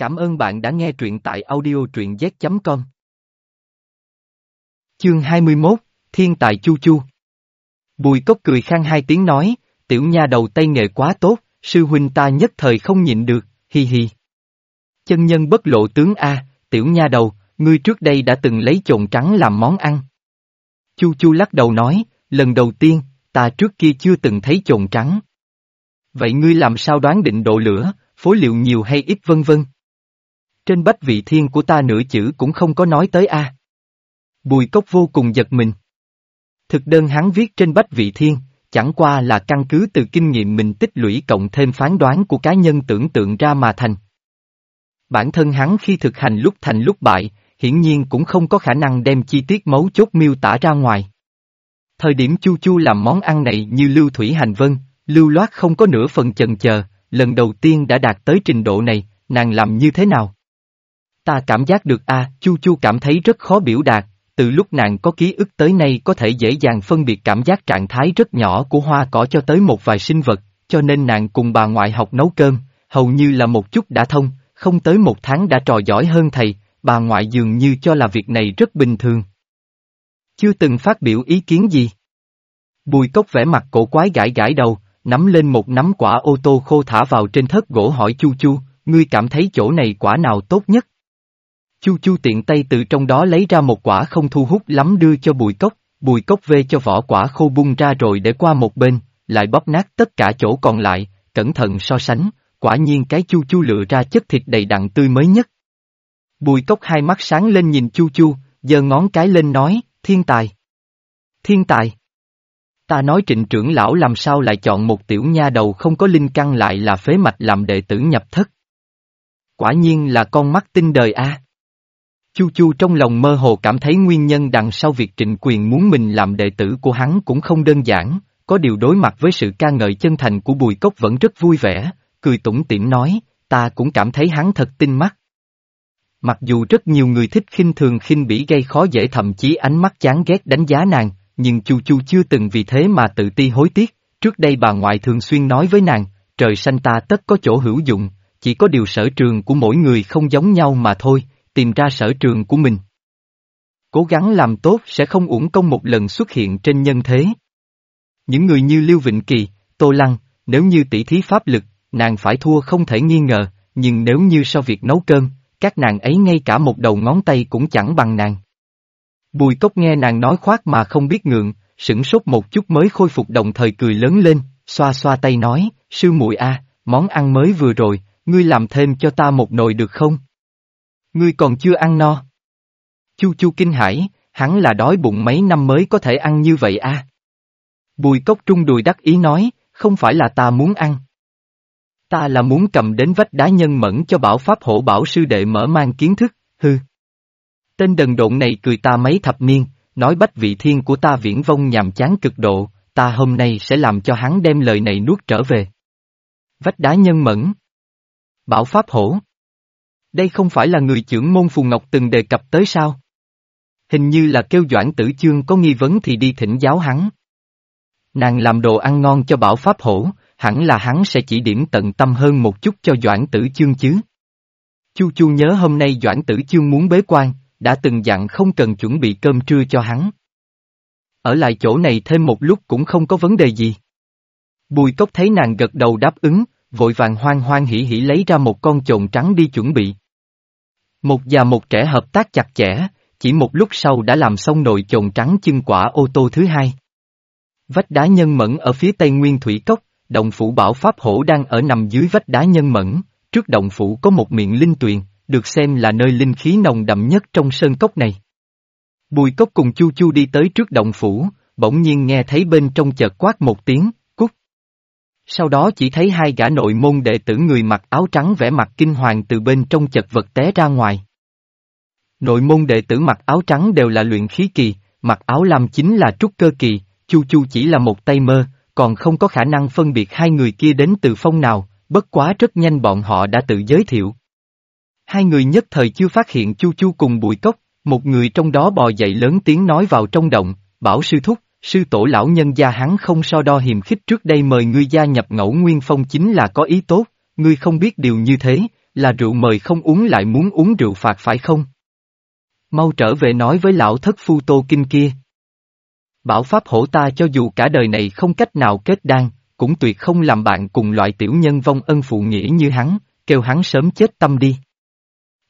Cảm ơn bạn đã nghe truyện tại audio truyện z.com. Chương 21, Thiên tài Chu Chu Bùi cốc cười khang hai tiếng nói, tiểu nha đầu tay nghề quá tốt, sư huynh ta nhất thời không nhịn được, hi hi. Chân nhân bất lộ tướng A, tiểu nha đầu, ngươi trước đây đã từng lấy trộn trắng làm món ăn. Chu Chu lắc đầu nói, lần đầu tiên, ta trước kia chưa từng thấy trộn trắng. Vậy ngươi làm sao đoán định độ lửa, phối liệu nhiều hay ít vân vân? Trên bách vị thiên của ta nửa chữ cũng không có nói tới A. Bùi cốc vô cùng giật mình. Thực đơn hắn viết trên bách vị thiên, chẳng qua là căn cứ từ kinh nghiệm mình tích lũy cộng thêm phán đoán của cá nhân tưởng tượng ra mà thành. Bản thân hắn khi thực hành lúc thành lúc bại, hiển nhiên cũng không có khả năng đem chi tiết mấu chốt miêu tả ra ngoài. Thời điểm Chu Chu làm món ăn này như lưu thủy hành vân, lưu loát không có nửa phần chần chờ, lần đầu tiên đã đạt tới trình độ này, nàng làm như thế nào? Ta cảm giác được a, Chu Chu cảm thấy rất khó biểu đạt, từ lúc nàng có ký ức tới nay có thể dễ dàng phân biệt cảm giác trạng thái rất nhỏ của hoa cỏ cho tới một vài sinh vật, cho nên nàng cùng bà ngoại học nấu cơm, hầu như là một chút đã thông, không tới một tháng đã trò giỏi hơn thầy, bà ngoại dường như cho là việc này rất bình thường. Chưa từng phát biểu ý kiến gì. Bùi cốc vẻ mặt cổ quái gãi gãi đầu, nắm lên một nắm quả ô tô khô thả vào trên thớt gỗ hỏi Chu Chu, ngươi cảm thấy chỗ này quả nào tốt nhất? Chu Chu tiện tay từ trong đó lấy ra một quả không thu hút lắm đưa cho bùi cốc, bùi cốc vê cho vỏ quả khô bung ra rồi để qua một bên, lại bóp nát tất cả chỗ còn lại, cẩn thận so sánh, quả nhiên cái Chu Chu lựa ra chất thịt đầy đặn tươi mới nhất. Bùi cốc hai mắt sáng lên nhìn Chu Chu, giơ ngón cái lên nói, thiên tài. Thiên tài. Ta nói trịnh trưởng lão làm sao lại chọn một tiểu nha đầu không có linh căn lại là phế mạch làm đệ tử nhập thất. Quả nhiên là con mắt tinh đời a. Chu Chu trong lòng mơ hồ cảm thấy nguyên nhân đằng sau việc trịnh quyền muốn mình làm đệ tử của hắn cũng không đơn giản, có điều đối mặt với sự ca ngợi chân thành của Bùi Cốc vẫn rất vui vẻ, cười tủm tỉm nói, ta cũng cảm thấy hắn thật tinh mắt. Mặc dù rất nhiều người thích khinh thường khinh bỉ gây khó dễ thậm chí ánh mắt chán ghét đánh giá nàng, nhưng Chu Chu chưa từng vì thế mà tự ti hối tiếc, trước đây bà ngoại thường xuyên nói với nàng, trời xanh ta tất có chỗ hữu dụng, chỉ có điều sở trường của mỗi người không giống nhau mà thôi, tìm ra sở trường của mình. Cố gắng làm tốt sẽ không uổng công một lần xuất hiện trên nhân thế. Những người như Lưu Vịnh Kỳ, Tô Lăng, nếu như tỷ thí pháp lực, nàng phải thua không thể nghi ngờ, nhưng nếu như sau việc nấu cơm, các nàng ấy ngay cả một đầu ngón tay cũng chẳng bằng nàng. Bùi cốc nghe nàng nói khoác mà không biết ngượng, sửng sốt một chút mới khôi phục đồng thời cười lớn lên, xoa xoa tay nói, sư muội a, món ăn mới vừa rồi, ngươi làm thêm cho ta một nồi được không? Ngươi còn chưa ăn no. Chu chu kinh hãi, hắn là đói bụng mấy năm mới có thể ăn như vậy a. Bùi cốc trung đùi đắc ý nói, không phải là ta muốn ăn. Ta là muốn cầm đến vách đá nhân mẫn cho bảo pháp hộ bảo sư đệ mở mang kiến thức, hư. Tên đần độn này cười ta mấy thập niên, nói bách vị thiên của ta viễn vong nhàm chán cực độ, ta hôm nay sẽ làm cho hắn đem lời này nuốt trở về. Vách đá nhân mẫn. Bảo pháp hổ. Đây không phải là người trưởng môn Phù Ngọc từng đề cập tới sao? Hình như là kêu Doãn Tử Chương có nghi vấn thì đi thỉnh giáo hắn. Nàng làm đồ ăn ngon cho bảo pháp hổ, hẳn là hắn sẽ chỉ điểm tận tâm hơn một chút cho Doãn Tử Chương chứ. Chu Chu nhớ hôm nay Doãn Tử Chương muốn bế quan, đã từng dặn không cần chuẩn bị cơm trưa cho hắn. Ở lại chỗ này thêm một lúc cũng không có vấn đề gì. Bùi cốc thấy nàng gật đầu đáp ứng, vội vàng hoang hoang hỉ hỉ lấy ra một con chồn trắng đi chuẩn bị. Một già một trẻ hợp tác chặt chẽ, chỉ một lúc sau đã làm xong nồi chồn trắng chân quả ô tô thứ hai. Vách đá nhân mẫn ở phía tây nguyên thủy cốc, động phủ bảo pháp hổ đang ở nằm dưới vách đá nhân mẫn, trước động phủ có một miệng linh tuyền, được xem là nơi linh khí nồng đậm nhất trong sơn cốc này. Bùi cốc cùng Chu Chu đi tới trước động phủ, bỗng nhiên nghe thấy bên trong chợt quát một tiếng. Sau đó chỉ thấy hai gã nội môn đệ tử người mặc áo trắng vẽ mặt kinh hoàng từ bên trong chật vật té ra ngoài. Nội môn đệ tử mặc áo trắng đều là luyện khí kỳ, mặc áo lam chính là trúc cơ kỳ, Chu Chu chỉ là một tay mơ, còn không có khả năng phân biệt hai người kia đến từ phong nào, bất quá rất nhanh bọn họ đã tự giới thiệu. Hai người nhất thời chưa phát hiện Chu Chu cùng bụi cốc, một người trong đó bò dậy lớn tiếng nói vào trong động, bảo sư thúc, sư tổ lão nhân gia hắn không so đo hiềm khích trước đây mời ngươi gia nhập ngẫu nguyên phong chính là có ý tốt, ngươi không biết điều như thế, là rượu mời không uống lại muốn uống rượu phạt phải không? Mau trở về nói với lão thất phu tô kinh kia. Bảo pháp hổ ta cho dù cả đời này không cách nào kết đan, cũng tuyệt không làm bạn cùng loại tiểu nhân vong ân phụ nghĩa như hắn, kêu hắn sớm chết tâm đi.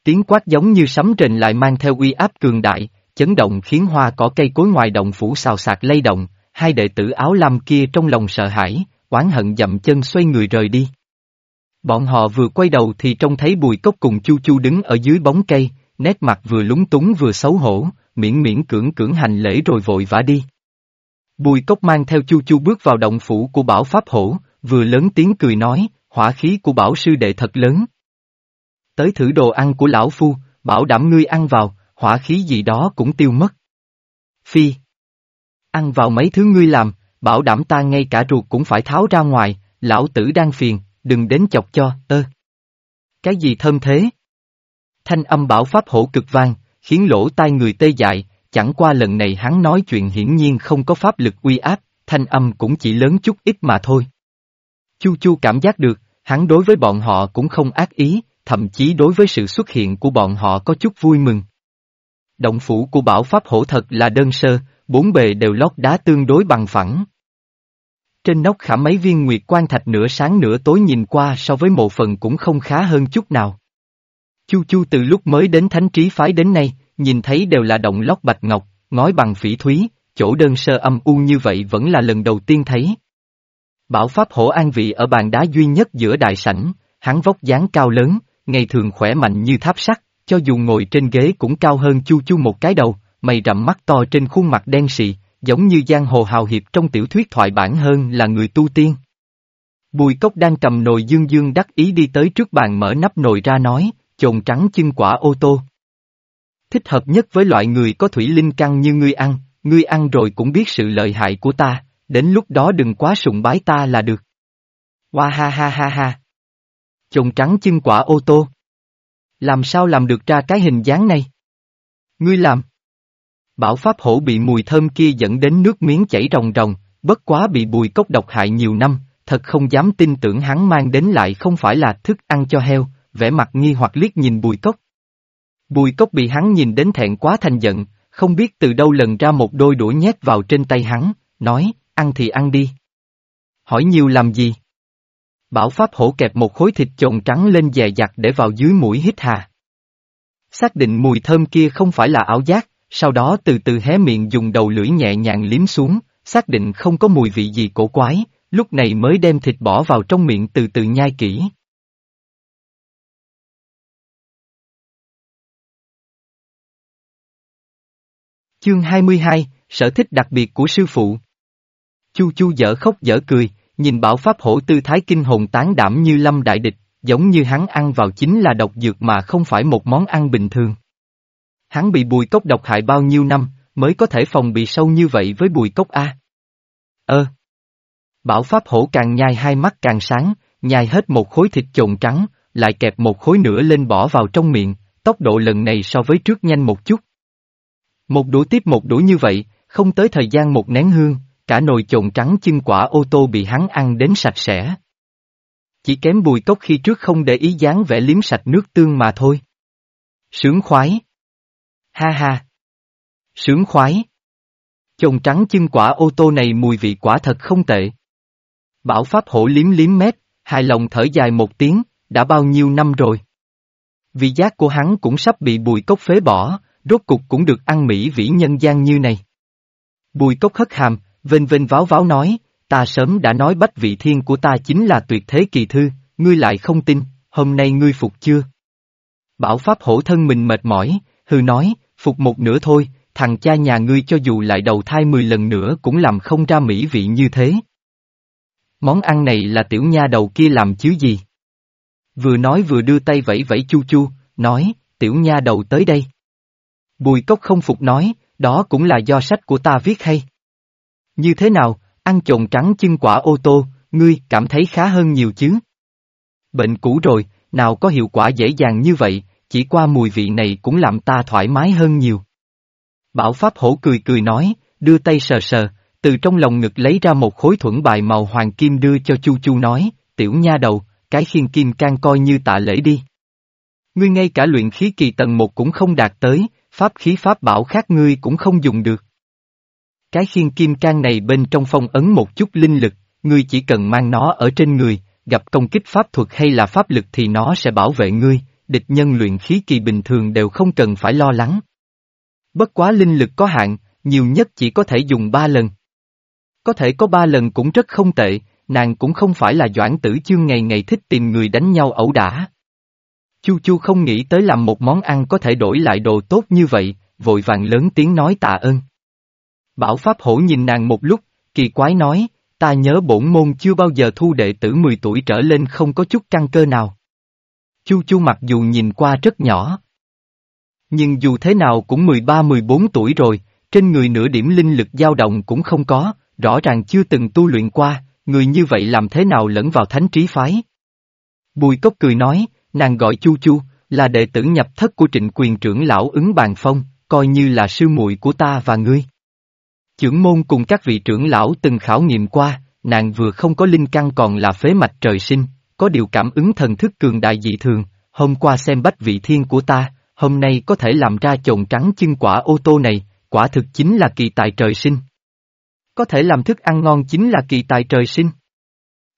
Tiếng quát giống như sấm rền lại mang theo uy áp cường đại, chấn động khiến hoa cỏ cây cối ngoài động phủ xào xạc lay động, hai đệ tử áo lam kia trong lòng sợ hãi, oán hận dậm chân xoay người rời đi. Bọn họ vừa quay đầu thì trông thấy bùi cốc cùng chu chu đứng ở dưới bóng cây, nét mặt vừa lúng túng vừa xấu hổ, miễn miễn cưỡng cưỡng hành lễ rồi vội vã đi. Bùi cốc mang theo chu chu bước vào động phủ của bảo pháp hổ, vừa lớn tiếng cười nói, hỏa khí của bảo sư đệ thật lớn. Tới thử đồ ăn của lão phu, bảo đảm ngươi ăn vào, hỏa khí gì đó cũng tiêu mất. Phi. Ăn vào mấy thứ ngươi làm, bảo đảm ta ngay cả ruột cũng phải tháo ra ngoài, lão tử đang phiền, đừng đến chọc cho, ơ. Cái gì thơm thế? Thanh âm bảo pháp hổ cực vang, khiến lỗ tai người tê dại, chẳng qua lần này hắn nói chuyện hiển nhiên không có pháp lực uy áp, thanh âm cũng chỉ lớn chút ít mà thôi. Chu Chu cảm giác được, hắn đối với bọn họ cũng không ác ý, thậm chí đối với sự xuất hiện của bọn họ có chút vui mừng. Động phủ của bảo pháp hổ thật là đơn sơ, bốn bề đều lót đá tương đối bằng phẳng. Trên nóc khả mấy viên nguyệt quan thạch nửa sáng nửa tối nhìn qua so với mộ phần cũng không khá hơn chút nào. Chu Chu từ lúc mới đến thánh trí phái đến nay, nhìn thấy đều là động lót bạch ngọc, ngói bằng phỉ thúy, chỗ đơn sơ âm u như vậy vẫn là lần đầu tiên thấy. Bảo Pháp hổ an vị ở bàn đá duy nhất giữa đại sảnh, hắn vóc dáng cao lớn, ngày thường khỏe mạnh như tháp sắt, cho dù ngồi trên ghế cũng cao hơn Chu Chu một cái đầu, mày rậm mắt to trên khuôn mặt đen sì, giống như giang hồ hào hiệp trong tiểu thuyết thoại bản hơn là người tu tiên. Bùi cốc đang cầm nồi dương dương đắc ý đi tới trước bàn mở nắp nồi ra nói, chồn trắng chân quả ô tô. Thích hợp nhất với loại người có thủy linh căn như ngươi ăn, ngươi ăn rồi cũng biết sự lợi hại của ta, đến lúc đó đừng quá sùng bái ta là được. Hoa ha ha ha ha. Chồn trắng chân quả ô tô. Làm sao làm được ra cái hình dáng này? Ngươi làm. Bảo Pháp Hổ bị mùi thơm kia dẫn đến nước miếng chảy ròng ròng, bất quá bị bùi cốc độc hại nhiều năm, thật không dám tin tưởng hắn mang đến lại không phải là thức ăn cho heo, vẻ mặt nghi hoặc liếc nhìn bùi cốc. Bùi cốc bị hắn nhìn đến thẹn quá thành giận, không biết từ đâu lần ra một đôi đũa nhét vào trên tay hắn, nói, ăn thì ăn đi. Hỏi nhiều làm gì? Bảo Pháp hổ kẹp một khối thịt trộn trắng lên dè dặt để vào dưới mũi hít hà. Xác định mùi thơm kia không phải là ảo giác, sau đó từ từ hé miệng dùng đầu lưỡi nhẹ nhàng liếm xuống, xác định không có mùi vị gì cổ quái, lúc này mới đem thịt bỏ vào trong miệng từ từ nhai kỹ. Chương 22, Sở thích đặc biệt của sư phụ Chu chu dở khóc dở cười, nhìn bảo pháp hổ tư thái kinh hồn tán đảm như lâm đại địch, giống như hắn ăn vào chính là độc dược mà không phải một món ăn bình thường. Hắn bị bùi cốc độc hại bao nhiêu năm, mới có thể phòng bị sâu như vậy với bùi cốc A. Ơ! Bảo pháp hổ càng nhai hai mắt càng sáng, nhai hết một khối thịt trộn trắng, lại kẹp một khối nữa lên bỏ vào trong miệng, tốc độ lần này so với trước nhanh một chút. Một đũa tiếp một đũa như vậy, không tới thời gian một nén hương, cả nồi trộn trắng chân quả ô tô bị hắn ăn đến sạch sẽ. Chỉ kém bùi cốc khi trước không để ý dáng vẻ liếm sạch nước tương mà thôi. Sướng khoái. Ha ha. Sướng khoái. Trộn trắng chân quả ô tô này mùi vị quả thật không tệ. Bảo Pháp hổ liếm liếm mép, hài lòng thở dài một tiếng, đã bao nhiêu năm rồi. Vị giác của hắn cũng sắp bị bùi cốc phế bỏ, rốt cục cũng được ăn mỹ vĩ nhân gian như này. Bùi cốc hất hàm, vênh vênh váo váo nói, ta sớm đã nói bách vị thiên của ta chính là tuyệt thế kỳ thư, ngươi lại không tin, hôm nay ngươi phục chưa? Bảo Pháp hổ thân mình mệt mỏi, hư nói, phục một nửa thôi, thằng cha nhà ngươi cho dù lại đầu thai mười lần nữa cũng làm không ra mỹ vị như thế. Món ăn này là tiểu nha đầu kia làm chứ gì? Vừa nói vừa đưa tay vẫy vẫy chu chu, nói, tiểu nha đầu tới đây. Bùi cốc không phục nói, đó cũng là do sách của ta viết hay. Như thế nào, ăn trộn trắng chân quả ô tô, ngươi cảm thấy khá hơn nhiều chứ? Bệnh cũ rồi, nào có hiệu quả dễ dàng như vậy, chỉ qua mùi vị này cũng làm ta thoải mái hơn nhiều. Bảo Pháp hổ cười cười nói, đưa tay sờ sờ, từ trong lòng ngực lấy ra một khối thuẫn bài màu hoàng kim đưa cho Chu Chu nói, tiểu nha đầu, cái khiên kim can coi như tạ lễ đi. Ngươi ngay cả luyện khí kỳ tầng một cũng không đạt tới, pháp khí pháp bảo khác ngươi cũng không dùng được. Cái khiên kim can này bên trong phong ấn một chút linh lực, ngươi chỉ cần mang nó ở trên người, gặp công kích pháp thuật hay là pháp lực thì nó sẽ bảo vệ ngươi, địch nhân luyện khí kỳ bình thường đều không cần phải lo lắng. Bất quá linh lực có hạn, nhiều nhất chỉ có thể dùng ba lần. Có thể có ba lần cũng rất không tệ, nàng cũng không phải là doãn tử chương ngày ngày thích tìm người đánh nhau ẩu đả. Chu Chu không nghĩ tới làm một món ăn có thể đổi lại đồ tốt như vậy, vội vàng lớn tiếng nói tạ ơn. Bảo Pháp Hổ nhìn nàng một lúc, kỳ quái nói, ta nhớ bổn môn chưa bao giờ thu đệ tử 10 tuổi trở lên không có chút căn cơ nào. Chu Chu mặc dù nhìn qua rất nhỏ. Nhưng dù thế nào cũng 13-14 tuổi rồi, trên người nửa điểm linh lực dao động cũng không có, rõ ràng chưa từng tu luyện qua, người như vậy làm thế nào lẫn vào thánh trí phái. Bùi cốc cười nói, nàng gọi Chu Chu, là đệ tử nhập thất của trịnh quyền trưởng lão ứng bàn phong, coi như là sư muội của ta và ngươi. Chưởng môn cùng các vị trưởng lão từng khảo nghiệm qua, nàng vừa không có linh căn còn là phế mạch trời sinh, có điều cảm ứng thần thức cường đại dị thường, hôm qua xem bách vị thiên của ta, hôm nay có thể làm ra chồng trắng chân quả ô tô này, quả thực chính là kỳ tài trời sinh. Có thể làm thức ăn ngon chính là kỳ tài trời sinh.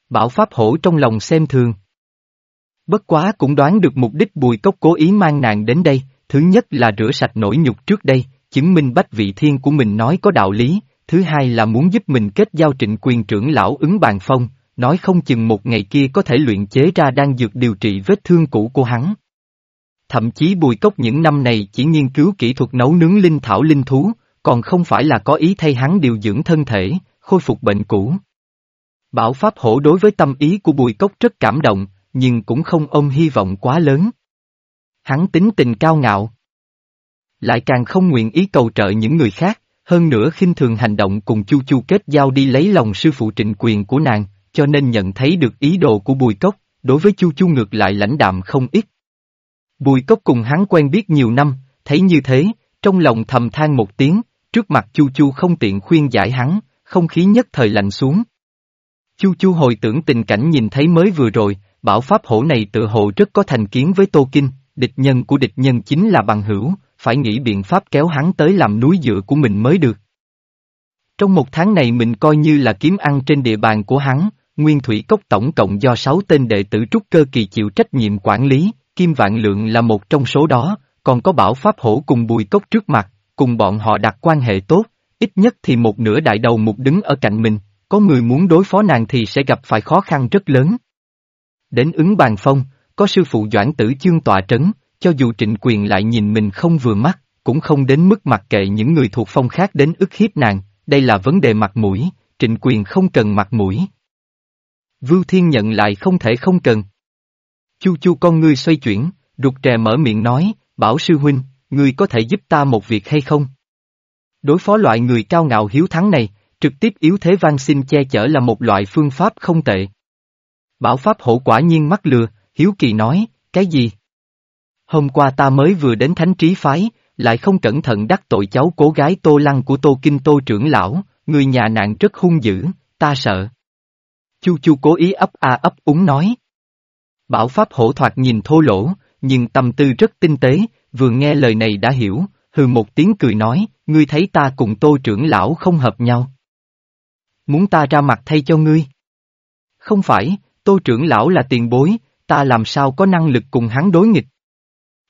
Bảo Pháp hổ trong lòng xem thường. Bất quá cũng đoán được mục đích bùi cốc cố ý mang nàng đến đây, thứ nhất là rửa sạch nỗi nhục trước đây, chứng minh bách vị thiên của mình nói có đạo lý, thứ hai là muốn giúp mình kết giao trịnh quyền trưởng lão ứng bàn phong, nói không chừng một ngày kia có thể luyện chế ra đang dược điều trị vết thương cũ của hắn. Thậm chí bùi cốc những năm này chỉ nghiên cứu kỹ thuật nấu nướng linh thảo linh thú, còn không phải là có ý thay hắn điều dưỡng thân thể, khôi phục bệnh cũ. Bảo Pháp Hổ đối với tâm ý của bùi cốc rất cảm động, nhưng cũng không ôm hy vọng quá lớn. Hắn tính tình cao ngạo. Lại càng không nguyện ý cầu trợ những người khác, hơn nữa khinh thường hành động cùng Chu Chu kết giao đi lấy lòng sư phụ trịnh quyền của nàng, cho nên nhận thấy được ý đồ của Bùi Cốc, đối với Chu Chu ngược lại lãnh đạm không ít. Bùi Cốc cùng hắn quen biết nhiều năm, thấy như thế, trong lòng thầm than một tiếng, trước mặt Chu Chu không tiện khuyên giải hắn, không khí nhất thời lạnh xuống. Chu Chu hồi tưởng tình cảnh nhìn thấy mới vừa rồi, bảo pháp hổ này tự hộ rất có thành kiến với Tô Kinh, địch nhân của địch nhân chính là bằng hữu, phải nghĩ biện pháp kéo hắn tới làm núi dựa của mình mới được. Trong một tháng này mình coi như là kiếm ăn trên địa bàn của hắn, Nguyên Thủy Cốc tổng cộng do 6 tên đệ tử trúc cơ kỳ chịu trách nhiệm quản lý, Kim Vạn Lượng là một trong số đó, còn có Bảo Pháp Hổ cùng Bùi Cốc trước mặt, cùng bọn họ đặt quan hệ tốt, ít nhất thì một nửa đại đầu mục đứng ở cạnh mình, có người muốn đối phó nàng thì sẽ gặp phải khó khăn rất lớn. Đến ứng bàn phong, có sư phụ Doãn Tử Chương tọa trấn, cho dù trịnh quyền lại nhìn mình không vừa mắt, cũng không đến mức mặc kệ những người thuộc phong khác đến ức hiếp nàng, đây là vấn đề mặt mũi, trịnh quyền không cần mặt mũi. Vưu Thiên nhận lại không thể không cần. Chu chu con ngươi xoay chuyển, rụt rè mở miệng nói, bảo sư huynh, ngươi có thể giúp ta một việc hay không? Đối phó loại người cao ngạo hiếu thắng này, trực tiếp yếu thế van xin che chở là một loại phương pháp không tệ. Bảo Pháp hổ quả nhiên mắc lừa, hiếu kỳ nói, cái gì? Hôm qua ta mới vừa đến thánh trí phái, lại không cẩn thận đắc tội cháu cố gái tô lăng của tô kinh tô trưởng lão, người nhà nạn rất hung dữ, ta sợ. Chu chu cố ý ấp a ấp úng nói. Bảo Pháp hổ thoạt nhìn thô lỗ, nhưng tâm tư rất tinh tế, vừa nghe lời này đã hiểu, hừ một tiếng cười nói, ngươi thấy ta cùng tô trưởng lão không hợp nhau. Muốn ta ra mặt thay cho ngươi? Không phải, tô trưởng lão là tiền bối, ta làm sao có năng lực cùng hắn đối nghịch.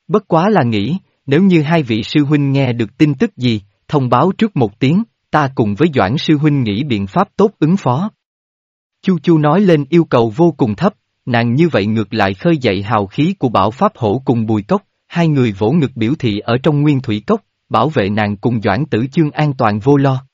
Bất quá là nghĩ, nếu như hai vị sư huynh nghe được tin tức gì, thông báo trước một tiếng, ta cùng với Doãn sư huynh nghĩ biện pháp tốt ứng phó. Chu Chu nói lên yêu cầu vô cùng thấp, nàng như vậy ngược lại khơi dậy hào khí của bảo pháp hổ cùng bùi cốc, hai người vỗ ngực biểu thị ở trong nguyên thủy cốc, bảo vệ nàng cùng Doãn tử chương an toàn vô lo.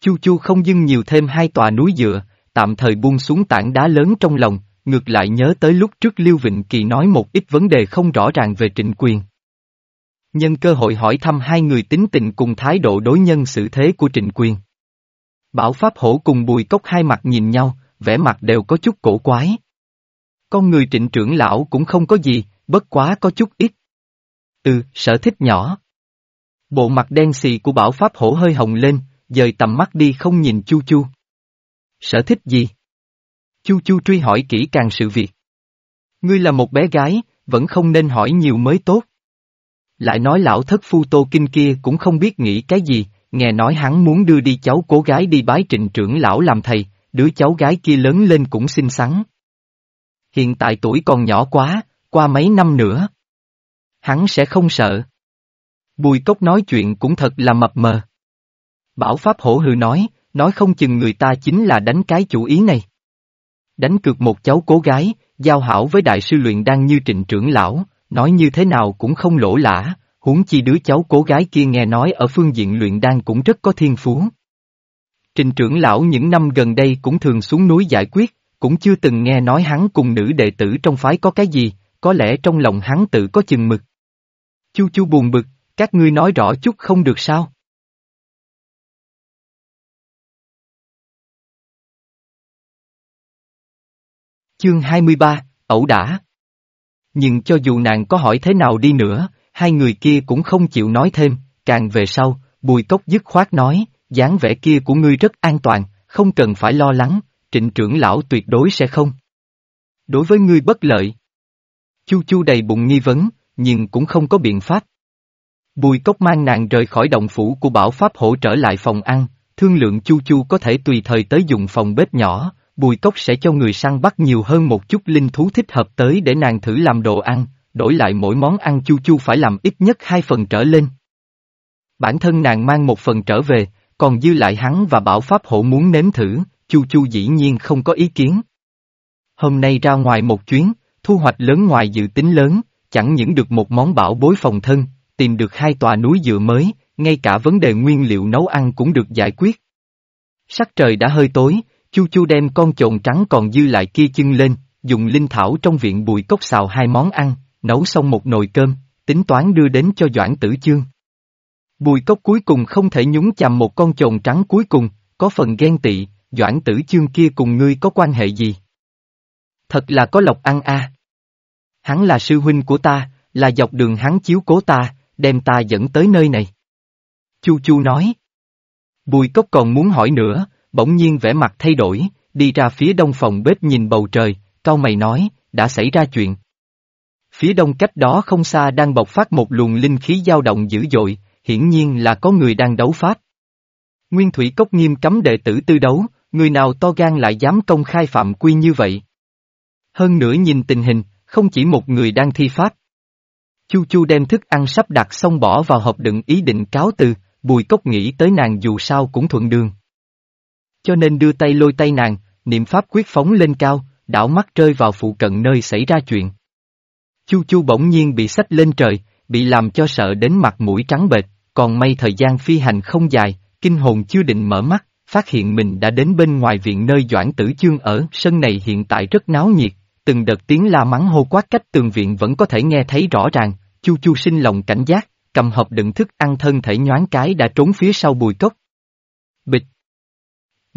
Chu Chu không dưng nhiều thêm hai tòa núi dựa, tạm thời buông xuống tảng đá lớn trong lòng, ngược lại nhớ tới lúc trước Lưu Vịnh Kỳ nói một ít vấn đề không rõ ràng về trịnh quyền. Nhân cơ hội hỏi thăm hai người tính tình cùng thái độ đối nhân xử thế của trịnh quyền. Bảo Pháp Hổ cùng Bùi Cốc hai mặt nhìn nhau, vẻ mặt đều có chút cổ quái. Con người trịnh trưởng lão cũng không có gì, bất quá có chút ít. Ừ, sở thích nhỏ. Bộ mặt đen xì của Bảo Pháp Hổ hơi hồng lên, dời tầm mắt đi không nhìn Chu Chu. Sở thích gì? Chu Chu truy hỏi kỹ càng sự việc. Ngươi là một bé gái, vẫn không nên hỏi nhiều mới tốt. Lại nói lão thất phu tô kinh kia cũng không biết nghĩ cái gì, nghe nói hắn muốn đưa đi cháu cố gái đi bái trịnh trưởng lão làm thầy, đứa cháu gái kia lớn lên cũng xinh xắn. Hiện tại tuổi còn nhỏ quá, qua mấy năm nữa. Hắn sẽ không sợ. Bùi cốc nói chuyện cũng thật là mập mờ. Bảo Pháp hổ hư nói, nói không chừng người ta chính là đánh cái chủ ý này. Đánh cược một cháu cố gái, giao hảo với đại sư luyện đan như trịnh trưởng lão, nói như thế nào cũng không lỗ lã, huống chi đứa cháu cố gái kia nghe nói ở phương diện luyện đan cũng rất có thiên phú. Trình trưởng lão những năm gần đây cũng thường xuống núi giải quyết, cũng chưa từng nghe nói hắn cùng nữ đệ tử trong phái có cái gì, có lẽ trong lòng hắn tự có chừng mực. Chu chu buồn bực, các ngươi nói rõ chút không được sao? Chương 23, ẩu đả. Nhưng cho dù nàng có hỏi thế nào đi nữa, hai người kia cũng không chịu nói thêm, càng về sau, bùi cốc dứt khoát nói, dáng vẻ kia của ngươi rất an toàn, không cần phải lo lắng, trịnh trưởng lão tuyệt đối sẽ không. Đối với ngươi bất lợi. Chu chu đầy bụng nghi vấn, nhưng cũng không có biện pháp. Bùi cốc mang nàng rời khỏi động phủ của bảo pháp hỗ trở lại phòng ăn, thương lượng chu chu có thể tùy thời tới dùng phòng bếp nhỏ, bùi cốc sẽ cho người săn bắt nhiều hơn một chút linh thú thích hợp tới để nàng thử làm đồ ăn, đổi lại mỗi món ăn chu chu phải làm ít nhất hai phần trở lên. Bản thân nàng mang một phần trở về, còn dư lại hắn và bảo pháp hộ muốn nếm thử, chu chu dĩ nhiên không có ý kiến. Hôm nay ra ngoài một chuyến, thu hoạch lớn ngoài dự tính lớn, chẳng những được một món bảo bối phòng thân, tìm được hai tòa núi dựa mới, ngay cả vấn đề nguyên liệu nấu ăn cũng được giải quyết. Sắc trời đã hơi tối, Chu Chu đem con trồn trắng còn dư lại kia chưng lên, dùng linh thảo trong viện bùi cốc xào hai món ăn, nấu xong một nồi cơm, tính toán đưa đến cho Doãn Tử Chương. Bùi cốc cuối cùng không thể nhúng chàm một con trồn trắng cuối cùng, có phần ghen tị, Doãn Tử Chương kia cùng ngươi có quan hệ gì? Thật là có lộc ăn a. Hắn là sư huynh của ta, là dọc đường hắn chiếu cố ta, đem ta dẫn tới nơi này. Chu Chu nói. Bùi cốc còn muốn hỏi nữa, bỗng nhiên vẻ mặt thay đổi, đi ra phía đông phòng bếp nhìn bầu trời, cau mày nói, đã xảy ra chuyện. Phía đông cách đó không xa đang bộc phát một luồng linh khí dao động dữ dội, hiển nhiên là có người đang đấu pháp. Nguyên Thủy Cốc nghiêm cấm đệ tử tư đấu, người nào to gan lại dám công khai phạm quy như vậy. Hơn nữa nhìn tình hình, không chỉ một người đang thi pháp. Chu Chu đem thức ăn sắp đặt xong bỏ vào hộp đựng ý định cáo từ, Bùi Cốc nghĩ tới nàng dù sao cũng thuận đường. Cho nên đưa tay lôi tay nàng, niệm pháp quyết phóng lên cao, đảo mắt rơi vào phụ cận nơi xảy ra chuyện. Chu Chu bỗng nhiên bị sách lên trời, bị làm cho sợ đến mặt mũi trắng bệch, còn may thời gian phi hành không dài, kinh hồn chưa định mở mắt, phát hiện mình đã đến bên ngoài viện nơi Doãn Tử Chương ở, sân này hiện tại rất náo nhiệt, từng đợt tiếng la mắng hô quát cách tường viện vẫn có thể nghe thấy rõ ràng, Chu Chu sinh lòng cảnh giác, cầm hộp đựng thức ăn thân thể nhoáng cái đã trốn phía sau bùi cốc.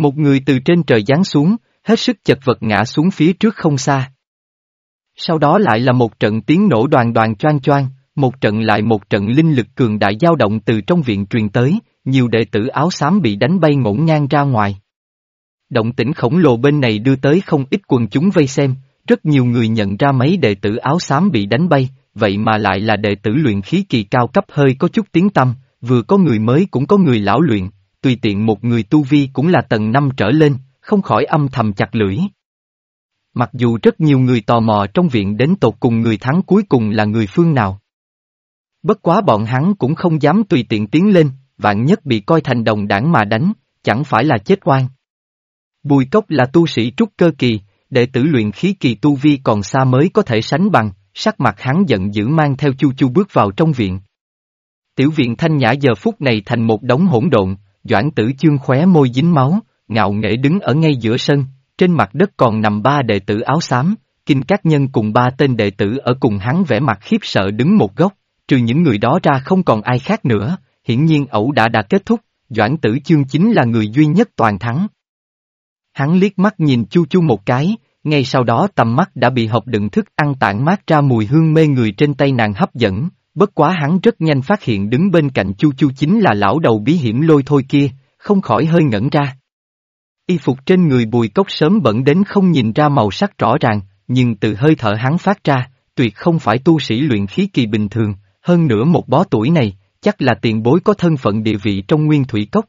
Một người từ trên trời giáng xuống, hết sức chật vật ngã xuống phía trước không xa. Sau đó lại là một trận tiếng nổ đoàn đoàn choang choang, một trận lại một trận linh lực cường đại dao động từ trong viện truyền tới, nhiều đệ tử áo xám bị đánh bay ngổn ngang ra ngoài. Động tĩnh khổng lồ bên này đưa tới không ít quần chúng vây xem, rất nhiều người nhận ra mấy đệ tử áo xám bị đánh bay, vậy mà lại là đệ tử luyện khí kỳ cao cấp hơi có chút tiếng tâm, vừa có người mới cũng có người lão luyện, tùy tiện một người tu vi cũng là tầng năm trở lên, không khỏi âm thầm chặt lưỡi. Mặc dù rất nhiều người tò mò trong viện đến tột cùng người thắng cuối cùng là người phương nào. Bất quá bọn hắn cũng không dám tùy tiện tiến lên, vạn nhất bị coi thành đồng đảng mà đánh, chẳng phải là chết oan. Bùi cốc là tu sĩ trúc cơ kỳ, đệ tử luyện khí kỳ tu vi còn xa mới có thể sánh bằng, sắc mặt hắn giận dữ mang theo chu chu bước vào trong viện. Tiểu viện thanh nhã giờ phút này thành một đống hỗn độn, Doãn tử chương khóe môi dính máu, ngạo nghễ đứng ở ngay giữa sân, trên mặt đất còn nằm ba đệ tử áo xám, kinh các nhân cùng ba tên đệ tử ở cùng hắn vẻ mặt khiếp sợ đứng một góc, trừ những người đó ra không còn ai khác nữa, hiển nhiên ẩu đã đã kết thúc, Doãn tử chương chính là người duy nhất toàn thắng. Hắn liếc mắt nhìn Chu Chu một cái, ngay sau đó tầm mắt đã bị hộp đựng thức ăn tản mát ra mùi hương mê người trên tay nàng hấp dẫn, bất quá hắn rất nhanh phát hiện đứng bên cạnh Chu Chu chính là lão đầu bí hiểm lôi thôi kia, không khỏi hơi ngẩn ra. Y phục trên người bùi cốc sớm bẩn đến không nhìn ra màu sắc rõ ràng, nhưng từ hơi thở hắn phát ra, tuyệt không phải tu sĩ luyện khí kỳ bình thường, hơn nữa một bó tuổi này, chắc là tiền bối có thân phận địa vị trong nguyên thủy cốc.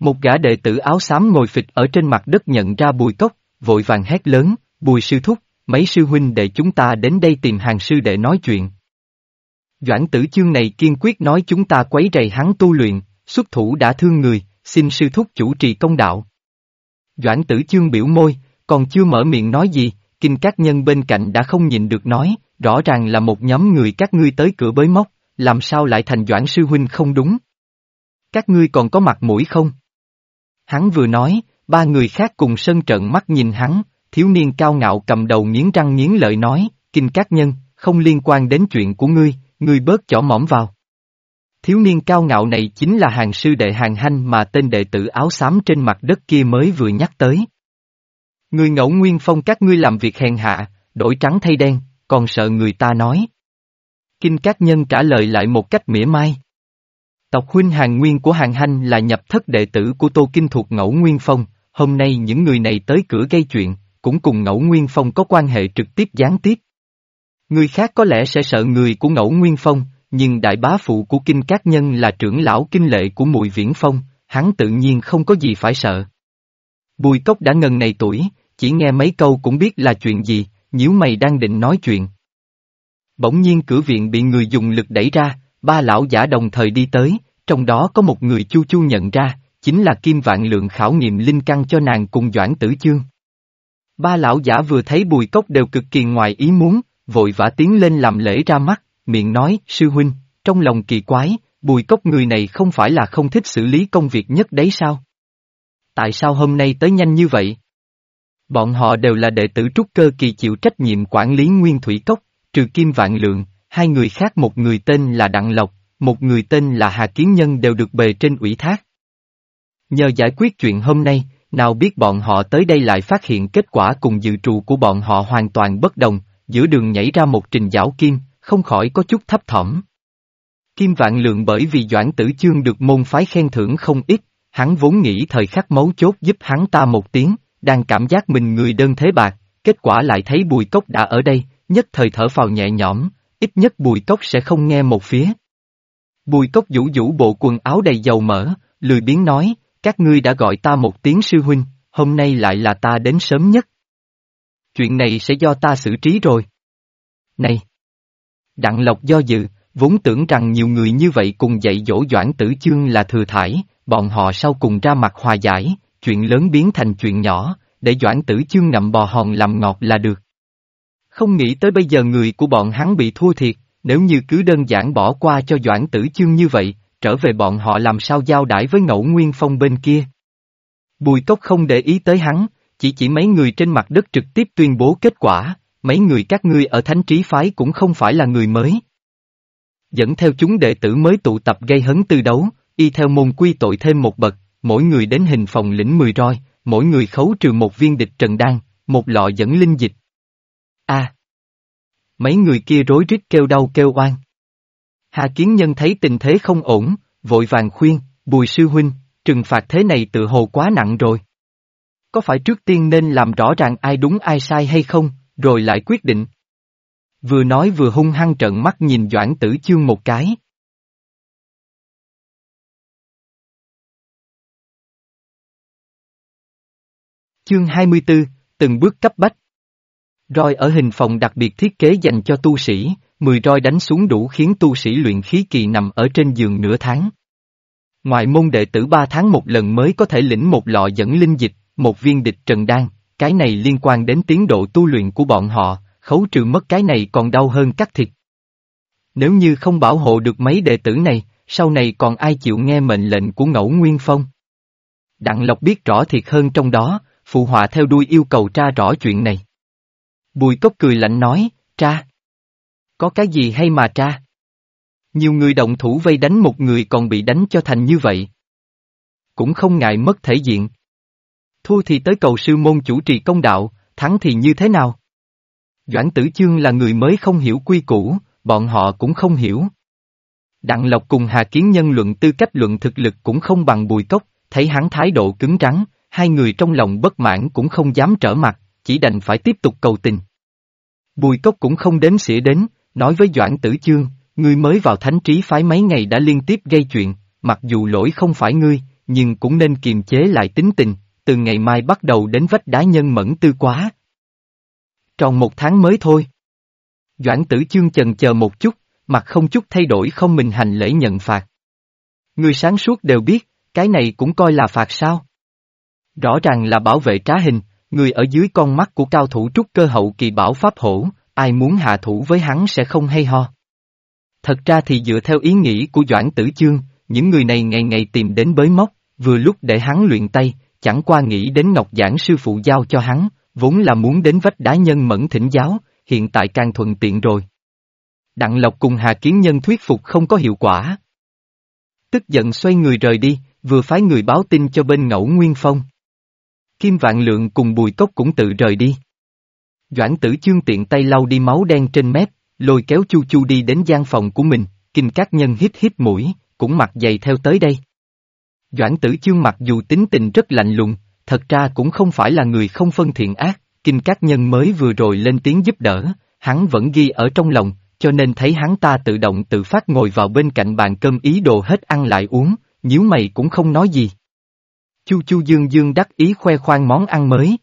Một gã đệ tử áo xám ngồi phịch ở trên mặt đất nhận ra bùi cốc, vội vàng hét lớn, bùi sư thúc, mấy sư huynh đệ chúng ta đến đây tìm hàng sư đệ nói chuyện. Doãn tử chương này kiên quyết nói chúng ta quấy rầy hắn tu luyện, xuất thủ đã thương người, xin sư thúc chủ trì công đạo. Doãn tử chương biểu môi, còn chưa mở miệng nói gì, kinh các nhân bên cạnh đã không nhìn được nói, rõ ràng là một nhóm người các ngươi tới cửa bới móc, làm sao lại thành Doãn sư huynh không đúng? Các ngươi còn có mặt mũi không? Hắn vừa nói, ba người khác cùng sân trận mắt nhìn hắn, thiếu niên cao ngạo cầm đầu nghiến răng nghiến lợi nói, kinh các nhân, không liên quan đến chuyện của ngươi, ngươi bớt chỏ mõm vào. Thiếu niên cao ngạo này chính là hàng sư đệ hàng hanh mà tên đệ tử áo xám trên mặt đất kia mới vừa nhắc tới. Người ngẫu nguyên phong các ngươi làm việc hèn hạ, đổi trắng thay đen, còn sợ người ta nói. Kinh các nhân trả lời lại một cách mỉa mai. Tộc huynh hàng nguyên của hàng hanh là nhập thất đệ tử của Tô Kinh thuộc ngẫu nguyên phong, hôm nay những người này tới cửa gây chuyện, cũng cùng ngẫu nguyên phong có quan hệ trực tiếp gián tiếp. Người khác có lẽ sẽ sợ người của ngẫu nguyên phong, nhưng đại bá phụ của kinh các nhân là trưởng lão kinh lệ của mùi viễn phong, hắn tự nhiên không có gì phải sợ. Bùi cốc đã ngần này tuổi, chỉ nghe mấy câu cũng biết là chuyện gì, nhíu mày đang định nói chuyện. Bỗng nhiên cửa viện bị người dùng lực đẩy ra, ba lão giả đồng thời đi tới, trong đó có một người chu chu nhận ra, chính là Kim Vạn Lượng khảo nghiệm linh căn cho nàng cùng Doãn Tử Chương. Ba lão giả vừa thấy bùi cốc đều cực kỳ ngoài ý muốn, vội vã tiến lên làm lễ ra mắt, miệng nói, sư huynh, trong lòng kỳ quái, bùi cốc người này không phải là không thích xử lý công việc nhất đấy sao? Tại sao hôm nay tới nhanh như vậy? Bọn họ đều là đệ tử trúc cơ kỳ chịu trách nhiệm quản lý nguyên thủy cốc, trừ Kim Vạn Lượng, hai người khác một người tên là Đặng Lộc, một người tên là Hà Kiến Nhân đều được bề trên ủy thác. Nhờ giải quyết chuyện hôm nay, nào biết bọn họ tới đây lại phát hiện kết quả cùng dự trù của bọn họ hoàn toàn bất đồng, giữa đường nhảy ra một trình giáo kim, không khỏi có chút thấp thỏm. Kim Vạn Lượng bởi vì Doãn Tử Chương được môn phái khen thưởng không ít, hắn vốn nghĩ thời khắc mấu chốt giúp hắn ta một tiếng, đang cảm giác mình người đơn thế bạc, kết quả lại thấy Bùi Cốc đã ở đây, nhất thời thở phào nhẹ nhõm, ít nhất Bùi Cốc sẽ không nghe một phía. Bùi Cốc vũ vũ bộ quần áo đầy dầu mỡ, lười biếng nói, các ngươi đã gọi ta một tiếng sư huynh, hôm nay lại là ta đến sớm nhất. Chuyện này sẽ do ta xử trí rồi. Này! Đặng Lộc do dự, vốn tưởng rằng nhiều người như vậy cùng dạy dỗ Doãn Tử Chương là thừa thải, bọn họ sau cùng ra mặt hòa giải, chuyện lớn biến thành chuyện nhỏ, để Doãn Tử Chương ngậm bò hòn làm ngọt là được. Không nghĩ tới bây giờ người của bọn hắn bị thua thiệt, nếu như cứ đơn giản bỏ qua cho Doãn Tử Chương như vậy, trở về bọn họ làm sao giao đãi với ngẫu nguyên phong bên kia. Bùi cốc không để ý tới hắn, chỉ chỉ mấy người trên mặt đất trực tiếp tuyên bố kết quả, mấy người các ngươi ở thánh trí phái cũng không phải là người mới. Dẫn theo chúng đệ tử mới tụ tập gây hấn tư đấu, y theo môn quy tội thêm một bậc, mỗi người đến hình phòng lĩnh 10 roi, mỗi người khấu trừ một viên địch trần đan, một lọ dẫn linh dịch. A. Mấy người kia rối rít kêu đau kêu oan. Hà Kiến Nhân thấy tình thế không ổn, vội vàng khuyên, bùi sư huynh, trừng phạt thế này tự hồ quá nặng rồi. Có phải trước tiên nên làm rõ ràng ai đúng ai sai hay không, rồi lại quyết định. Vừa nói vừa hung hăng trợn mắt nhìn Doãn Tử Chương một cái. Chương 24, từng bước cấp bách. Roi ở hình phòng đặc biệt thiết kế dành cho tu sĩ, 10 roi đánh xuống đủ khiến tu sĩ luyện khí kỳ nằm ở trên giường nửa tháng. Ngoài môn đệ tử 3 tháng một lần mới có thể lĩnh một lọ dẫn linh dịch, một viên địch trần đan, cái này liên quan đến tiến độ tu luyện của bọn họ, khấu trừ mất cái này còn đau hơn cắt thịt. Nếu như không bảo hộ được mấy đệ tử này, sau này còn ai chịu nghe mệnh lệnh của ngẫu Nguyên Phong? Đặng Lộc biết rõ thiệt hơn trong đó, phụ họa theo đuôi yêu cầu tra rõ chuyện này. Bùi cốc cười lạnh nói, tra. Có cái gì hay mà tra? Nhiều người động thủ vây đánh một người còn bị đánh cho thành như vậy. Cũng không ngại mất thể diện. Thua thì tới cầu sư môn chủ trì công đạo, thắng thì như thế nào? Doãn tử chương là người mới không hiểu quy củ, bọn họ cũng không hiểu. Đặng Lộc cùng Hà Kiến Nhân luận tư cách luận thực lực cũng không bằng bùi cốc, thấy hắn thái độ cứng rắn, hai người trong lòng bất mãn cũng không dám trở mặt, chỉ đành phải tiếp tục cầu tình. Bùi cốc cũng không đếm xỉa đến, nói với Doãn Tử Chương, ngươi mới vào thánh trí phái mấy ngày đã liên tiếp gây chuyện, mặc dù lỗi không phải ngươi, nhưng cũng nên kiềm chế lại tính tình, từ ngày mai bắt đầu đến vách đá nhân mẫn tư quá. Tròn một tháng mới thôi. Doãn Tử Chương chần chờ một chút, mặt không chút thay đổi không mình hành lễ nhận phạt. Người sáng suốt đều biết, cái này cũng coi là phạt sao. Rõ ràng là bảo vệ trá hình, người ở dưới con mắt của cao thủ trúc cơ hậu kỳ bảo pháp hổ, ai muốn hạ thủ với hắn sẽ không hay ho. Thật ra thì dựa theo ý nghĩ của Doãn Tử Chương, những người này ngày ngày tìm đến bới móc, vừa lúc để hắn luyện tay, chẳng qua nghĩ đến Ngọc Giảng sư phụ giao cho hắn, vốn là muốn đến vách đá nhân mẫn thỉnh giáo, hiện tại càng thuận tiện rồi. Đặng Lộc cùng Hà Kiến Nhân thuyết phục không có hiệu quả. Tức giận xoay người rời đi, vừa phái người báo tin cho bên ngẫu Nguyên Phong. Kim Vạn Lượng cùng Bùi Cốc cũng tự rời đi. Doãn tử chương tiện tay lau đi máu đen trên mép, lôi kéo Chu Chu đi đến gian phòng của mình, kinh các nhân hít hít mũi, cũng mặc giày theo tới đây. Doãn tử chương mặc dù tính tình rất lạnh lùng, thật ra cũng không phải là người không phân thiện ác, kinh các nhân mới vừa rồi lên tiếng giúp đỡ, hắn vẫn ghi ở trong lòng, cho nên thấy hắn ta tự động tự phát ngồi vào bên cạnh bàn cơm ý đồ hết ăn lại uống, nhíu mày cũng không nói gì. Chu Chu Dương Dương đắc ý khoe khoang món ăn mới.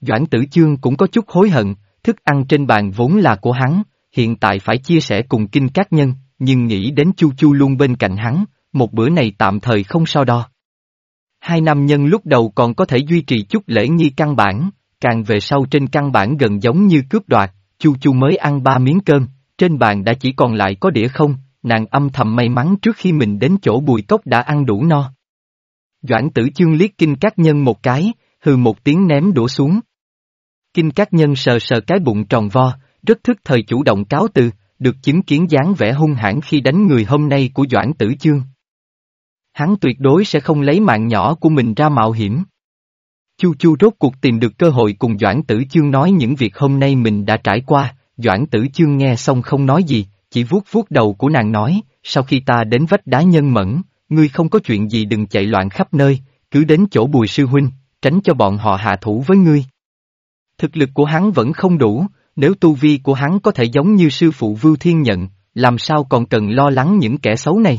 Doãn tử chương cũng có chút hối hận, thức ăn trên bàn vốn là của hắn, hiện tại phải chia sẻ cùng kinh các nhân, nhưng nghĩ đến Chu Chu luôn bên cạnh hắn, một bữa này tạm thời không so đo. Hai nam nhân lúc đầu còn có thể duy trì chút lễ nghi căn bản, càng về sau trên căn bản gần giống như cướp đoạt, Chu Chu mới ăn ba miếng cơm, trên bàn đã chỉ còn lại có đĩa không, nàng âm thầm may mắn trước khi mình đến chỗ bùi cốc đã ăn đủ no. Doãn tử chương liếc kinh các nhân một cái, hừ một tiếng ném đũa xuống. Kinh các nhân sờ sờ cái bụng tròn vo, rất thức thời chủ động cáo từ, được chứng kiến dáng vẻ hung hãn khi đánh người hôm nay của Doãn tử chương. Hắn tuyệt đối sẽ không lấy mạng nhỏ của mình ra mạo hiểm. Chu Chu rốt cuộc tìm được cơ hội cùng Doãn Tử Chương nói những việc hôm nay mình đã trải qua, Doãn Tử Chương nghe xong không nói gì, chỉ vuốt vuốt đầu của nàng nói, sau khi ta đến vách đá nhân mẫn, ngươi không có chuyện gì đừng chạy loạn khắp nơi, cứ đến chỗ bùi sư huynh, tránh cho bọn họ hạ thủ với ngươi. Thực lực của hắn vẫn không đủ, nếu tu vi của hắn có thể giống như sư phụ Vưu Thiên Nhận, làm sao còn cần lo lắng những kẻ xấu này.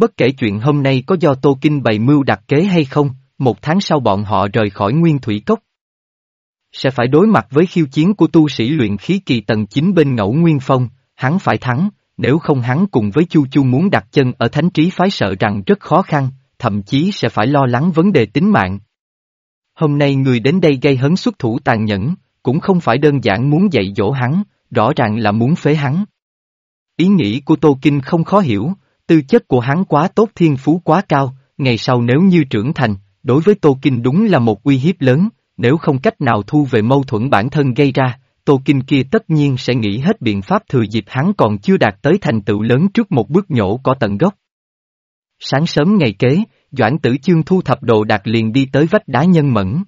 Bất kể chuyện hôm nay có do Tô Kinh bày mưu đặt kế hay không, một tháng sau bọn họ rời khỏi nguyên thủy cốc. Sẽ phải đối mặt với khiêu chiến của tu sĩ luyện khí kỳ tầng 9 bên ngẫu nguyên phong, hắn phải thắng, nếu không hắn cùng với Chu Chu muốn đặt chân ở thánh trí phái sợ rằng rất khó khăn, thậm chí sẽ phải lo lắng vấn đề tính mạng. Hôm nay người đến đây gây hấn xuất thủ tàn nhẫn, cũng không phải đơn giản muốn dạy dỗ hắn, rõ ràng là muốn phế hắn. Ý nghĩ của Tô Kinh không khó hiểu, tư chất của hắn quá tốt thiên phú quá cao, ngày sau nếu như trưởng thành, đối với Tô Kinh đúng là một uy hiếp lớn, nếu không cách nào thu về mâu thuẫn bản thân gây ra, Tô Kinh kia tất nhiên sẽ nghĩ hết biện pháp thừa dịp hắn còn chưa đạt tới thành tựu lớn trước một bước nhổ có tận gốc. Sáng sớm ngày kế, Doãn Tử Chương thu thập đồ đạc liền đi tới vách đá nhân mẫn.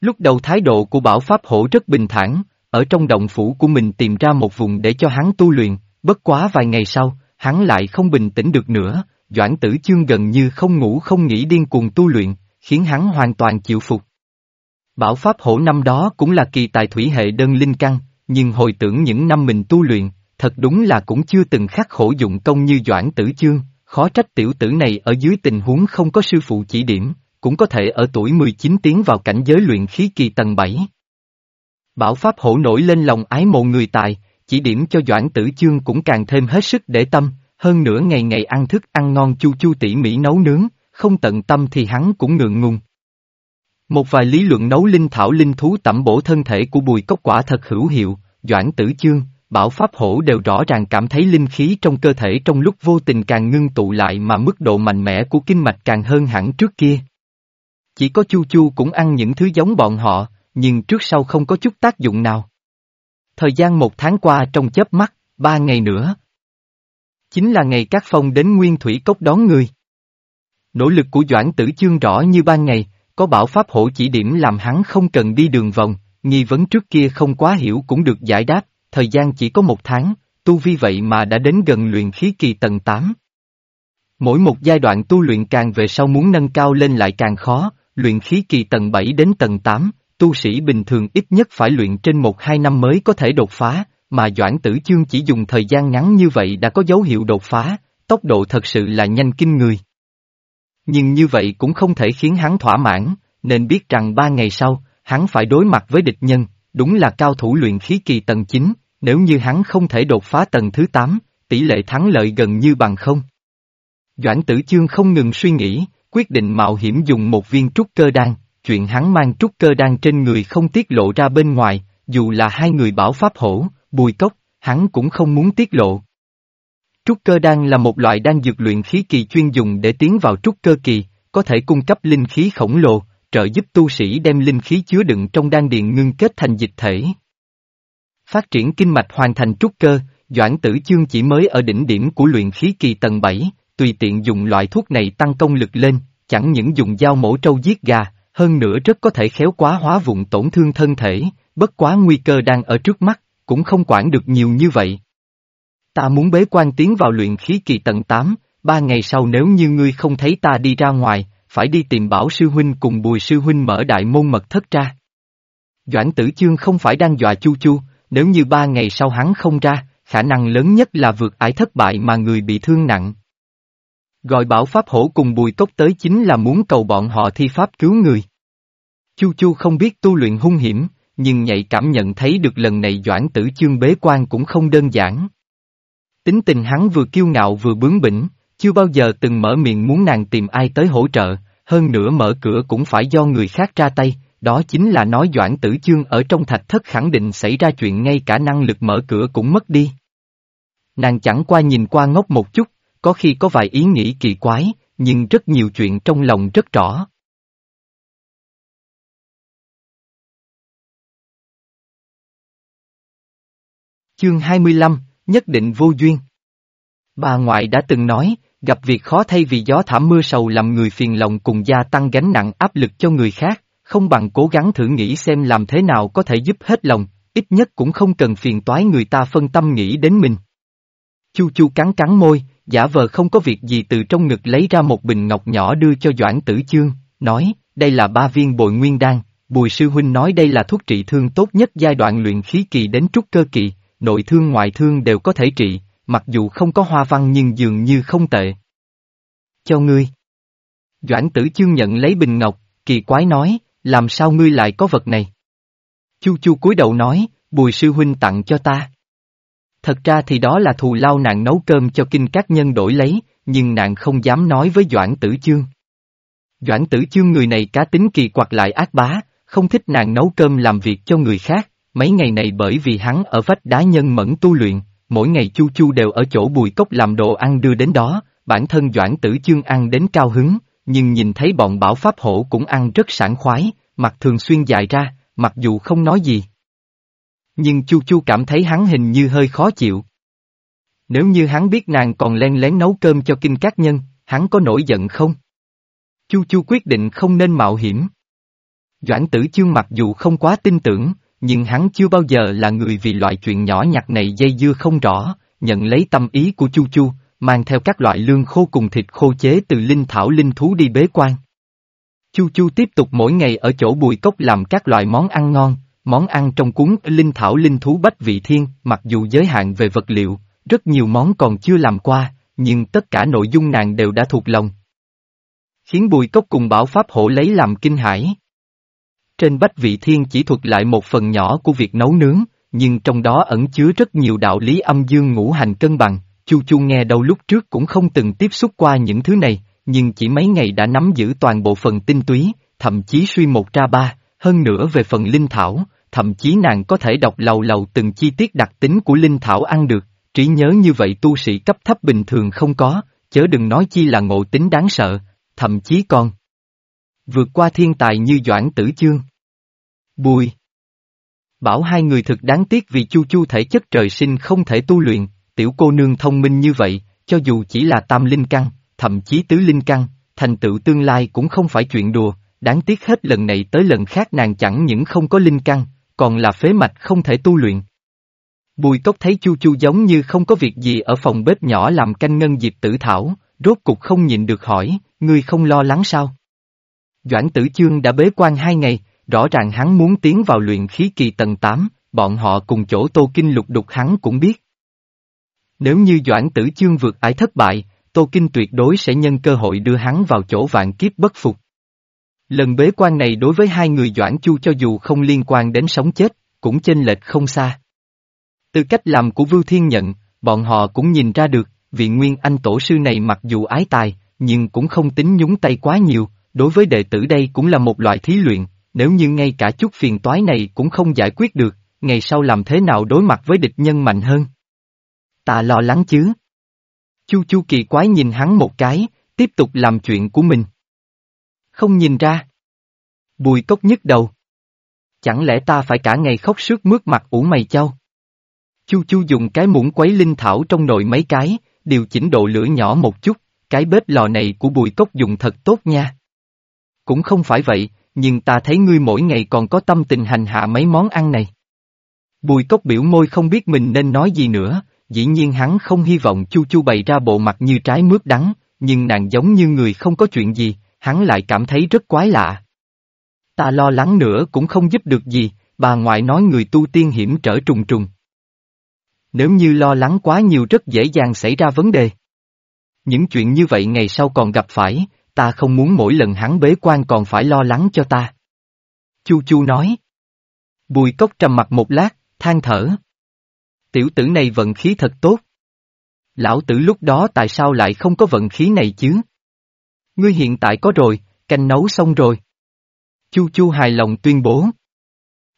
Lúc đầu thái độ của Bảo Pháp Hổ rất bình thản, ở trong động phủ của mình tìm ra một vùng để cho hắn tu luyện, bất quá vài ngày sau, hắn lại không bình tĩnh được nữa, Doãn Tử Chương gần như không ngủ không nghỉ điên cuồng tu luyện, khiến hắn hoàn toàn chịu phục. Bảo Pháp Hổ năm đó cũng là kỳ tài thủy hệ đơn linh căn, nhưng hồi tưởng những năm mình tu luyện, thật đúng là cũng chưa từng khắc khổ dụng công như Doãn Tử Chương, khó trách tiểu tử này ở dưới tình huống không có sư phụ chỉ điểm, cũng có thể ở tuổi 19 tiến vào cảnh giới luyện khí kỳ tầng 7. Bảo Pháp Hổ nổi lên lòng ái mộ người tài, chỉ điểm cho Doãn Tử Chương cũng càng thêm hết sức để tâm, hơn nữa ngày ngày ăn thức ăn ngon chu chu tỉ mỉ nấu nướng, không tận tâm thì hắn cũng ngượng ngùng. Một vài lý luận nấu linh thảo linh thú tẩm bổ thân thể của bùi cốc quả thật hữu hiệu, Doãn Tử Chương, Bảo Pháp Hổ đều rõ ràng cảm thấy linh khí trong cơ thể trong lúc vô tình càng ngưng tụ lại mà mức độ mạnh mẽ của kinh mạch càng hơn hẳn trước kia. Chỉ có Chu Chu cũng ăn những thứ giống bọn họ, nhưng trước sau không có chút tác dụng nào. Thời gian một tháng qua trong chớp mắt, ba ngày nữa. Chính là ngày các phong đến Nguyên Thủy Cốc đón người. Nỗ lực của Doãn Tử Chương rõ như ban ngày, có bảo pháp hộ chỉ điểm làm hắn không cần đi đường vòng, nghi vấn trước kia không quá hiểu cũng được giải đáp, thời gian chỉ có một tháng, tu vi vậy mà đã đến gần luyện khí kỳ tầng 8. Mỗi một giai đoạn tu luyện càng về sau muốn nâng cao lên lại càng khó, luyện khí kỳ tầng 7 đến tầng 8, tu sĩ bình thường ít nhất phải luyện trên một hai năm mới có thể đột phá, mà Doãn Tử Chương chỉ dùng thời gian ngắn như vậy đã có dấu hiệu đột phá, tốc độ thật sự là nhanh kinh người. Nhưng như vậy cũng không thể khiến hắn thỏa mãn, nên biết rằng ba ngày sau, hắn phải đối mặt với địch nhân, đúng là cao thủ luyện khí kỳ tầng 9, nếu như hắn không thể đột phá tầng thứ 8, tỷ lệ thắng lợi gần như bằng không. Doãn tử chương không ngừng suy nghĩ, quyết định mạo hiểm dùng một viên trúc cơ đan, chuyện hắn mang trúc cơ đan trên người không tiết lộ ra bên ngoài, dù là hai người bảo pháp hổ, bùi cốc, hắn cũng không muốn tiết lộ. Trúc cơ đan là một loại đan dược luyện khí kỳ chuyên dùng để tiến vào trúc cơ kỳ, có thể cung cấp linh khí khổng lồ, trợ giúp tu sĩ đem linh khí chứa đựng trong đan điện ngưng kết thành dịch thể. Phát triển kinh mạch hoàn thành trúc cơ, Doãn Tử Chương chỉ mới ở đỉnh điểm của luyện khí kỳ tầng 7, tùy tiện dùng loại thuốc này tăng công lực lên, chẳng những dùng dao mổ trâu giết gà, hơn nữa rất có thể khéo quá hóa vụn tổn thương thân thể, bất quá nguy cơ đang ở trước mắt, cũng không quản được nhiều như vậy. Ta muốn bế quan tiến vào luyện khí kỳ tầng 8, ba ngày sau nếu như ngươi không thấy ta đi ra ngoài, phải đi tìm bảo sư huynh cùng bùi sư huynh mở đại môn mật thất ra. Doãn tử chương không phải đang dọa chu chu, nếu như ba ngày sau hắn không ra, khả năng lớn nhất là vượt ải thất bại mà người bị thương nặng. Gọi bảo pháp hổ cùng bùi cốc tới chính là muốn cầu bọn họ thi pháp cứu người. Chu Chu không biết tu luyện hung hiểm, nhưng nhạy cảm nhận thấy được lần này Doãn Tử Chương bế quan cũng không đơn giản. Tính tình hắn vừa kiêu ngạo vừa bướng bỉnh, chưa bao giờ từng mở miệng muốn nàng tìm ai tới hỗ trợ, hơn nữa mở cửa cũng phải do người khác ra tay, đó chính là nói Doãn Tử Chương ở trong thạch thất khẳng định xảy ra chuyện ngay cả năng lực mở cửa cũng mất đi. Nàng chẳng qua nhìn qua ngốc một chút, có khi có vài ý nghĩ kỳ quái, nhưng rất nhiều chuyện trong lòng rất rõ. Chương 25, nhất định vô duyên. Bà ngoại đã từng nói, gặp việc khó thay vì gió thảm mưa sầu làm người phiền lòng cùng gia tăng gánh nặng áp lực cho người khác, không bằng cố gắng thử nghĩ xem làm thế nào có thể giúp hết lòng, ít nhất cũng không cần phiền toái người ta phân tâm nghĩ đến mình. Chu chu cắn cắn môi, giả vờ không có việc gì từ trong ngực lấy ra một bình ngọc nhỏ đưa cho Doãn Tử Chương, nói, đây là ba viên bội nguyên đan, Bùi Sư Huynh nói đây là thuốc trị thương tốt nhất giai đoạn luyện khí kỳ đến trúc cơ kỳ, nội thương ngoại thương đều có thể trị, mặc dù không có hoa văn nhưng dường như không tệ. Cho ngươi. Doãn Tử Chương nhận lấy bình ngọc, kỳ quái nói, làm sao ngươi lại có vật này? Chu Chu cúi đầu nói, Bùi Sư Huynh tặng cho ta. Thật ra thì đó là thù lao nạn nấu cơm cho kinh các nhân đổi lấy, nhưng nạn không dám nói với Doãn Tử Chương. Doãn Tử Chương người này cá tính kỳ quặc lại ác bá, không thích nạn nấu cơm làm việc cho người khác, mấy ngày này bởi vì hắn ở vách đá nhân mẫn tu luyện, mỗi ngày Chu Chu đều ở chỗ bùi cốc làm đồ ăn đưa đến đó, bản thân Doãn Tử Chương ăn đến cao hứng, nhưng nhìn thấy bọn bảo pháp hổ cũng ăn rất sảng khoái, mặt thường xuyên dài ra, mặc dù không nói gì, nhưng Chu Chu cảm thấy hắn hình như hơi khó chịu. Nếu như hắn biết nàng còn len lén nấu cơm cho kinh các nhân, hắn có nổi giận không? Chu Chu quyết định không nên mạo hiểm. Doãn tử chương mặc dù không quá tin tưởng, nhưng hắn chưa bao giờ là người vì loại chuyện nhỏ nhặt này dây dưa không rõ, nhận lấy tâm ý của Chu Chu, mang theo các loại lương khô cùng thịt khô chế từ linh thảo linh thú đi bế quan. Chu Chu tiếp tục mỗi ngày ở chỗ bùi cốc làm các loại món ăn ngon, Món ăn trong cuốn Linh Thảo Linh Thú Bách Vị Thiên, mặc dù giới hạn về vật liệu, rất nhiều món còn chưa làm qua, nhưng tất cả nội dung nàng đều đã thuộc lòng. Khiến Bùi Cốc cùng Bảo Pháp Hổ lấy làm kinh hãi. Trên Bách Vị Thiên chỉ thuật lại một phần nhỏ của việc nấu nướng, nhưng trong đó ẩn chứa rất nhiều đạo lý âm dương ngũ hành cân bằng, Chu Chu nghe đâu lúc trước cũng không từng tiếp xúc qua những thứ này, nhưng chỉ mấy ngày đã nắm giữ toàn bộ phần tinh túy, thậm chí suy một ra ba, hơn nữa về phần linh thảo, thậm chí nàng có thể đọc lầu lầu từng chi tiết đặc tính của linh thảo ăn được, trí nhớ như vậy tu sĩ cấp thấp bình thường không có, chớ đừng nói chi là ngộ tính đáng sợ, thậm chí còn vượt qua thiên tài như Doãn Tử Chương. Bùi Bảo hai người thực đáng tiếc vì chu chu thể chất trời sinh không thể tu luyện, tiểu cô nương thông minh như vậy, cho dù chỉ là tam linh căn, thậm chí tứ linh căn, thành tựu tương lai cũng không phải chuyện đùa, đáng tiếc hết lần này tới lần khác nàng chẳng những không có linh căn, còn là phế mạch không thể tu luyện. Bùi cốc thấy chu chu giống như không có việc gì ở phòng bếp nhỏ làm canh ngân diệp tử thảo, rốt cục không nhịn được hỏi, ngươi không lo lắng sao? Doãn tử chương đã bế quan hai ngày, rõ ràng hắn muốn tiến vào luyện khí kỳ tầng 8, bọn họ cùng chỗ Tô Kinh lục đục hắn cũng biết. Nếu như Doãn Tử Chương vượt ải thất bại, Tô Kinh tuyệt đối sẽ nhân cơ hội đưa hắn vào chỗ vạn kiếp bất phục. Lần bế quan này đối với hai người Doãn Chu cho dù không liên quan đến sống chết, cũng chênh lệch không xa. Từ cách làm của Vưu Thiên Nhận, bọn họ cũng nhìn ra được, vị Nguyên Anh tổ sư này mặc dù ái tài, nhưng cũng không tính nhúng tay quá nhiều, đối với đệ tử đây cũng là một loại thí luyện, nếu như ngay cả chút phiền toái này cũng không giải quyết được, ngày sau làm thế nào đối mặt với địch nhân mạnh hơn. Ta lo lắng chứ. Chu Chu kỳ quái nhìn hắn một cái, tiếp tục làm chuyện của mình. Không nhìn ra. Bùi cốc nhức đầu. Chẳng lẽ ta phải cả ngày khóc sướt mướt mặt ủ mày châu? Chu Chu dùng cái muỗng quấy linh thảo trong nồi mấy cái, điều chỉnh độ lửa nhỏ một chút, cái bếp lò này của bùi cốc dùng thật tốt nha. Cũng không phải vậy, nhưng ta thấy ngươi mỗi ngày còn có tâm tình hành hạ mấy món ăn này. Bùi cốc biểu môi không biết mình nên nói gì nữa, dĩ nhiên hắn không hy vọng Chu Chu bày ra bộ mặt như trái mướp đắng, nhưng nàng giống như người không có chuyện gì, hắn lại cảm thấy rất quái lạ. Ta lo lắng nữa cũng không giúp được gì, bà ngoại nói người tu tiên hiểm trở trùng trùng. Nếu như lo lắng quá nhiều rất dễ dàng xảy ra vấn đề. Những chuyện như vậy ngày sau còn gặp phải, ta không muốn mỗi lần hắn bế quan còn phải lo lắng cho ta. Chu Chu nói. Bùi cốc trầm mặt một lát, than thở. Tiểu tử này vận khí thật tốt. Lão tử lúc đó tại sao lại không có vận khí này chứ? Ngươi hiện tại có rồi, canh nấu xong rồi. Chu Chu hài lòng tuyên bố.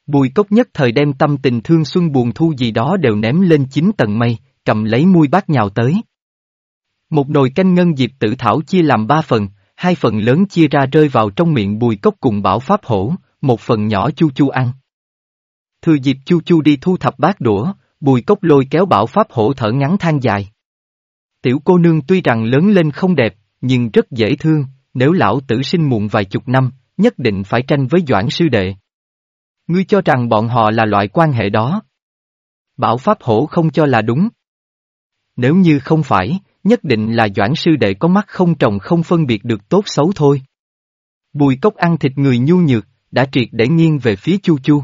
Bùi cốc nhất thời đem tâm tình thương xuân buồn thu gì đó đều ném lên chín tầng mây, cầm lấy muôi bát nhào tới. Một nồi canh ngân diệp tử thảo chia làm ba phần, hai phần lớn chia ra rơi vào trong miệng bùi cốc cùng bảo pháp hổ, một phần nhỏ chu chu ăn. Thừa dịp chu chu đi thu thập bát đũa, bùi cốc lôi kéo bảo pháp hổ thở ngắn than dài. Tiểu cô nương tuy rằng lớn lên không đẹp, nhưng rất dễ thương, nếu lão tử sinh muộn vài chục năm, nhất định phải tranh với doãn sư đệ. Ngươi cho rằng bọn họ là loại quan hệ đó. Bảo Pháp Hổ không cho là đúng. Nếu như không phải, nhất định là doãn sư đệ có mắt không trồng không phân biệt được tốt xấu thôi. Bùi cốc ăn thịt người nhu nhược, đã triệt để nghiêng về phía Chu Chu.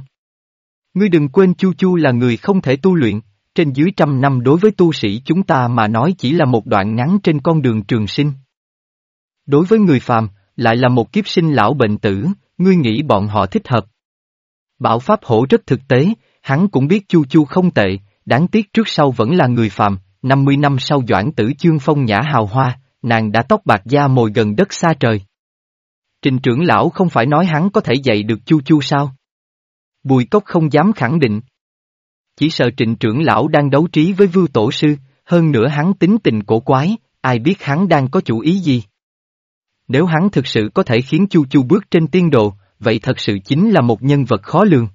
Ngươi đừng quên Chu Chu là người không thể tu luyện, trên dưới trăm năm đối với tu sĩ chúng ta mà nói chỉ là một đoạn ngắn trên con đường trường sinh. Đối với người phàm, lại là một kiếp sinh lão bệnh tử, ngươi nghĩ bọn họ thích hợp. Bảo Pháp Hổ rất thực tế, hắn cũng biết Chu Chu không tệ, đáng tiếc trước sau vẫn là người phàm, 50 năm sau Doãn Tử Chương phong nhã hào hoa, nàng đã tóc bạc da mồi gần đất xa trời. Trình trưởng lão không phải nói hắn có thể dạy được Chu Chu sao? Bùi Cốc không dám khẳng định. Chỉ sợ trịnh trưởng lão đang đấu trí với vưu tổ sư, hơn nữa hắn tính tình cổ quái, ai biết hắn đang có chủ ý gì. Nếu hắn thực sự có thể khiến Chu Chu bước trên tiên đồ, vậy thật sự chính là một nhân vật khó lường.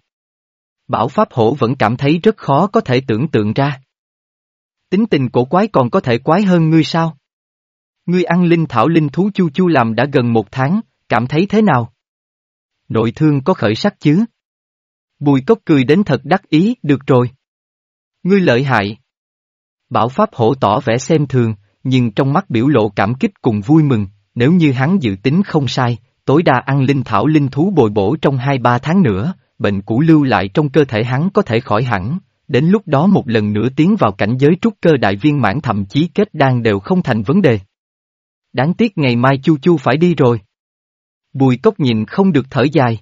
Bảo Pháp Hổ vẫn cảm thấy rất khó có thể tưởng tượng ra. Tính tình cổ quái còn có thể quái hơn ngươi sao? Ngươi ăn linh thảo linh thú chu chu làm đã gần một tháng, cảm thấy thế nào? Nội thương có khởi sắc chứ? Bùi cốc cười đến thật đắc ý, được rồi. Ngươi lợi hại. Bảo Pháp Hổ tỏ vẻ xem thường, nhưng trong mắt biểu lộ cảm kích cùng vui mừng, nếu như hắn dự tính không sai, tối đa ăn linh thảo linh thú bồi bổ trong 2-3 tháng nữa, bệnh cũ lưu lại trong cơ thể hắn có thể khỏi hẳn, đến lúc đó một lần nữa tiến vào cảnh giới trúc cơ đại viên mãn thậm chí kết đan đều không thành vấn đề. Đáng tiếc ngày mai Chu Chu phải đi rồi. Bùi cốc nhìn không được thở dài.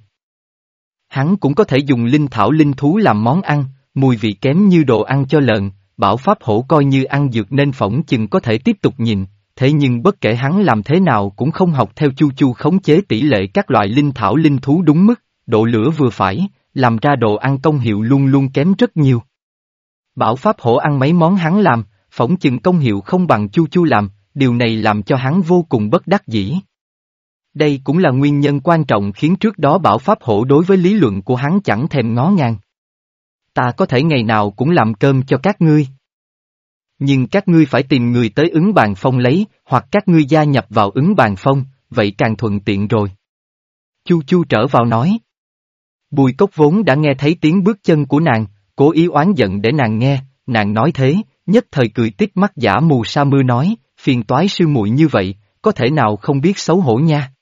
Hắn cũng có thể dùng linh thảo linh thú làm món ăn, mùi vị kém như đồ ăn cho lợn, bảo pháp hổ coi như ăn dược nên phỏng chừng có thể tiếp tục nhìn, thế nhưng bất kể hắn làm thế nào cũng không học theo chu chu khống chế tỷ lệ các loại linh thảo linh thú đúng mức, độ lửa vừa phải, làm ra đồ ăn công hiệu luôn luôn kém rất nhiều. Bảo Pháp Hổ ăn mấy món hắn làm, phỏng chừng công hiệu không bằng chu chu làm, điều này làm cho hắn vô cùng bất đắc dĩ. Đây cũng là nguyên nhân quan trọng khiến trước đó Bảo Pháp Hổ đối với lý luận của hắn chẳng thèm ngó ngang. Ta có thể ngày nào cũng làm cơm cho các ngươi. Nhưng các ngươi phải tìm người tới ứng bàn phong lấy, hoặc các ngươi gia nhập vào ứng bàn phong, vậy càng thuận tiện rồi. Chu Chu trở vào nói. Bùi cốc vốn đã nghe thấy tiếng bước chân của nàng, cố ý oán giận để nàng nghe, nàng nói thế, nhất thời cười tít mắt giả mù sa mưa nói, phiền toái sư muội như vậy, có thể nào không biết xấu hổ nha.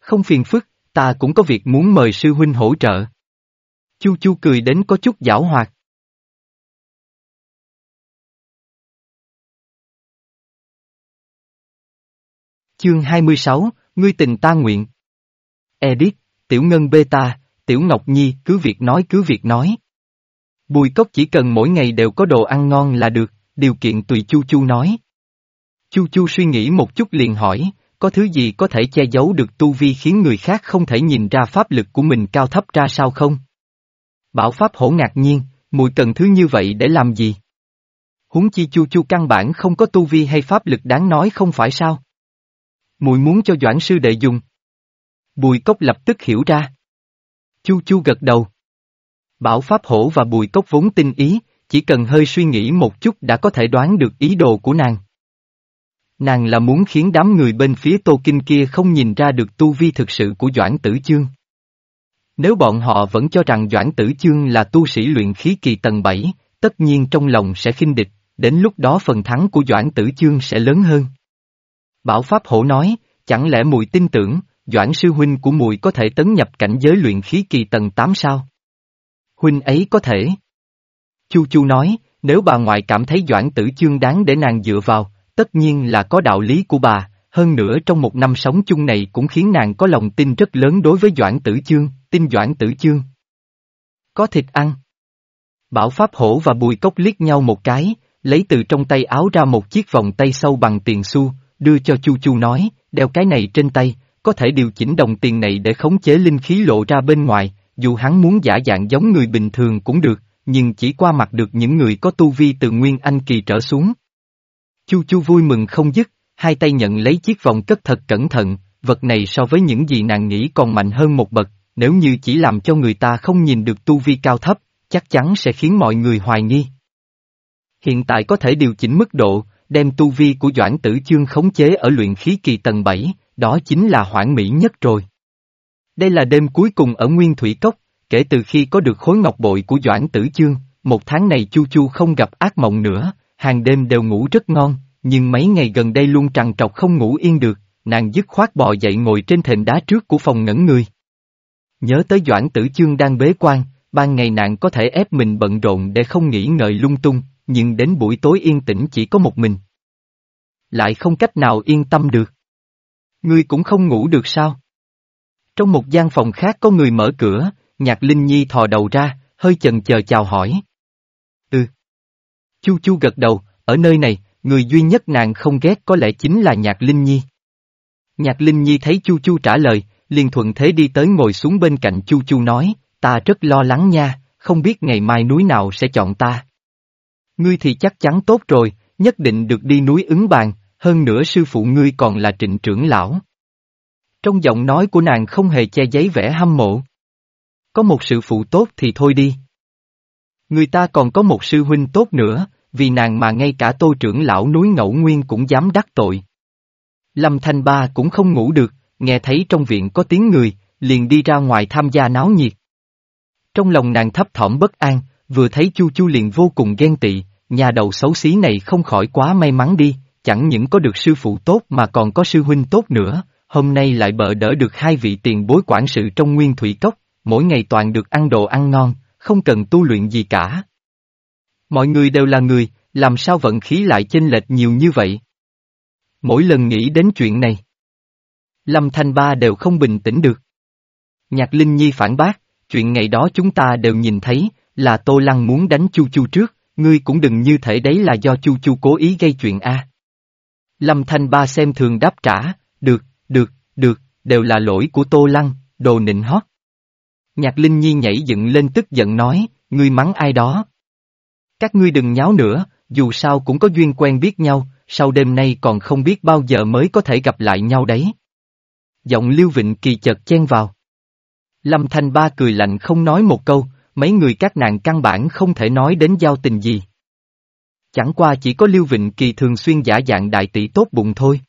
Không phiền phức, ta cũng có việc muốn mời sư huynh hỗ trợ. Chu Chu cười đến có chút giảo hoạt. Chương 26, Ngươi tình ta nguyện. Edit, Tiểu Ngân Beta, Tiểu Ngọc Nhi, cứ việc nói cứ việc nói. Bùi cốc chỉ cần mỗi ngày đều có đồ ăn ngon là được, điều kiện tùy Chu Chu nói. Chu Chu suy nghĩ một chút liền hỏi, có thứ gì có thể che giấu được tu vi khiến người khác không thể nhìn ra pháp lực của mình cao thấp ra sao không? Bảo Pháp hổ ngạc nhiên, mùi cần thứ như vậy để làm gì? Huống chi Chu Chu căn bản không có tu vi hay pháp lực đáng nói không phải sao? Mùi muốn cho Doãn sư đệ dùng. Bùi cốc lập tức hiểu ra. Chu Chu gật đầu. Bảo Pháp hổ và bùi cốc vốn tinh ý, chỉ cần hơi suy nghĩ một chút đã có thể đoán được ý đồ của nàng. Nàng là muốn khiến đám người bên phía Tô Kinh kia không nhìn ra được tu vi thực sự của Doãn Tử Chương. Nếu bọn họ vẫn cho rằng Doãn Tử Chương là tu sĩ luyện khí kỳ tầng 7, tất nhiên trong lòng sẽ khinh địch, đến lúc đó phần thắng của Doãn Tử Chương sẽ lớn hơn. Bảo Pháp Hổ nói, chẳng lẽ mùi tin tưởng, Doãn sư huynh của mùi có thể tấn nhập cảnh giới luyện khí kỳ tầng 8 sao? Huynh ấy có thể. Chu Chu nói, nếu bà ngoại cảm thấy Doãn Tử Chương đáng để nàng dựa vào, tất nhiên là có đạo lý của bà, hơn nữa trong một năm sống chung này cũng khiến nàng có lòng tin rất lớn đối với Doãn Tử Chương, tin Doãn Tử Chương. Có thịt ăn. Bảo Pháp Hổ và Bùi Cốc liếc nhau một cái, lấy từ trong tay áo ra một chiếc vòng tay sâu bằng tiền xu, đưa cho Chu Chu nói, đeo cái này trên tay, có thể điều chỉnh đồng tiền này để khống chế linh khí lộ ra bên ngoài, dù hắn muốn giả dạng giống người bình thường cũng được, nhưng chỉ qua mặt được những người có tu vi từ Nguyên Anh kỳ trở xuống. Chu Chu vui mừng không dứt, hai tay nhận lấy chiếc vòng cất thật cẩn thận, vật này so với những gì nàng nghĩ còn mạnh hơn một bậc, nếu như chỉ làm cho người ta không nhìn được tu vi cao thấp, chắc chắn sẽ khiến mọi người hoài nghi. Hiện tại có thể điều chỉnh mức độ, đem tu vi của Doãn Tử Chương khống chế ở luyện khí kỳ tầng 7, đó chính là hoãn mỹ nhất rồi. Đây là đêm cuối cùng ở Nguyên Thủy Cốc, kể từ khi có được khối ngọc bội của Doãn Tử Chương, một tháng này Chu Chu không gặp ác mộng nữa, hàng đêm đều ngủ rất ngon, nhưng mấy ngày gần đây luôn trằn trọc không ngủ yên được, nàng dứt khoát bò dậy ngồi trên thềm đá trước của phòng ngẩn người. Nhớ tới Doãn Tử Chương đang bế quan, ban ngày nàng có thể ép mình bận rộn để không nghĩ ngợi lung tung, nhưng đến buổi tối yên tĩnh chỉ có một mình. Lại không cách nào yên tâm được. Ngươi cũng không ngủ được sao? Trong một gian phòng khác có người mở cửa, nhạc Linh Nhi thò đầu ra, hơi chần chờ chào hỏi. Ừ. Chu Chu gật đầu, ở nơi này, người duy nhất nàng không ghét có lẽ chính là nhạc Linh Nhi. Nhạc Linh Nhi thấy Chu Chu trả lời, liền thuận thế đi tới ngồi xuống bên cạnh Chu Chu nói, ta rất lo lắng nha, không biết ngày mai núi nào sẽ chọn ta. Ngươi thì chắc chắn tốt rồi, nhất định được đi núi ứng bàn, hơn nữa sư phụ ngươi còn là trịnh trưởng lão. Trong giọng nói của nàng không hề che giấy vẻ hâm mộ. Có một sự phụ tốt thì thôi đi. Người ta còn có một sư huynh tốt nữa, vì nàng mà ngay cả tô trưởng lão núi ngẫu nguyên cũng dám đắc tội. Lâm Thanh Ba cũng không ngủ được, nghe thấy trong viện có tiếng người, liền đi ra ngoài tham gia náo nhiệt. Trong lòng nàng thấp thỏm bất an, vừa thấy Chu Chu liền vô cùng ghen tị, nhà đầu xấu xí này không khỏi quá may mắn đi, chẳng những có được sư phụ tốt mà còn có sư huynh tốt nữa, hôm nay lại bợ đỡ được hai vị tiền bối quản sự trong nguyên thủy cốc, mỗi ngày toàn được ăn đồ ăn ngon, không cần tu luyện gì cả. Mọi người đều là người, làm sao vận khí lại chênh lệch nhiều như vậy? Mỗi lần nghĩ đến chuyện này, Lâm Thanh Ba đều không bình tĩnh được. Nhạc Linh Nhi phản bác, chuyện ngày đó chúng ta đều nhìn thấy, là Tô Lăng muốn đánh Chu Chu trước, ngươi cũng đừng như thể đấy là do Chu Chu cố ý gây chuyện a. Lâm Thanh Ba xem thường đáp trả, được, được, được, đều là lỗi của Tô Lăng, đồ nịnh hót. Nhạc Linh Nhi nhảy dựng lên tức giận nói, ngươi mắng ai đó. Các ngươi đừng nháo nữa, dù sao cũng có duyên quen biết nhau, sau đêm nay còn không biết bao giờ mới có thể gặp lại nhau đấy. Giọng Lưu Vịnh Kỳ chợt chen vào. Lâm Thanh Ba cười lạnh không nói một câu, mấy người các nàng căn bản không thể nói đến giao tình gì. Chẳng qua chỉ có Lưu Vịnh Kỳ thường xuyên giả dạng đại tỷ tốt bụng thôi.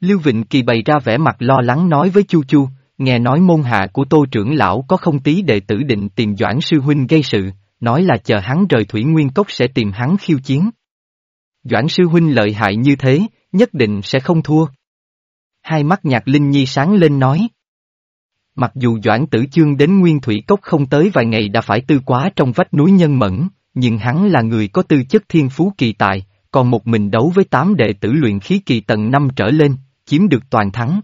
Lưu Vịnh Kỳ bày ra vẻ mặt lo lắng nói với Chu Chu, nghe nói môn hạ của tô trưởng lão có không tí đệ tử định tìm Doãn Sư Huynh gây sự, nói là chờ hắn rời Thủy Nguyên Cốc sẽ tìm hắn khiêu chiến. Doãn Sư Huynh lợi hại như thế, nhất định sẽ không thua. Hai mắt nhạc Linh Nhi sáng lên nói. Mặc dù Doãn Tử Chương đến Nguyên Thủy Cốc không tới vài ngày đã phải tư quá trong vách núi nhân mẫn, nhưng hắn là người có tư chất thiên phú kỳ tài, còn một mình đấu với tám đệ tử luyện khí kỳ tầng năm trở lên, chiếm được toàn thắng.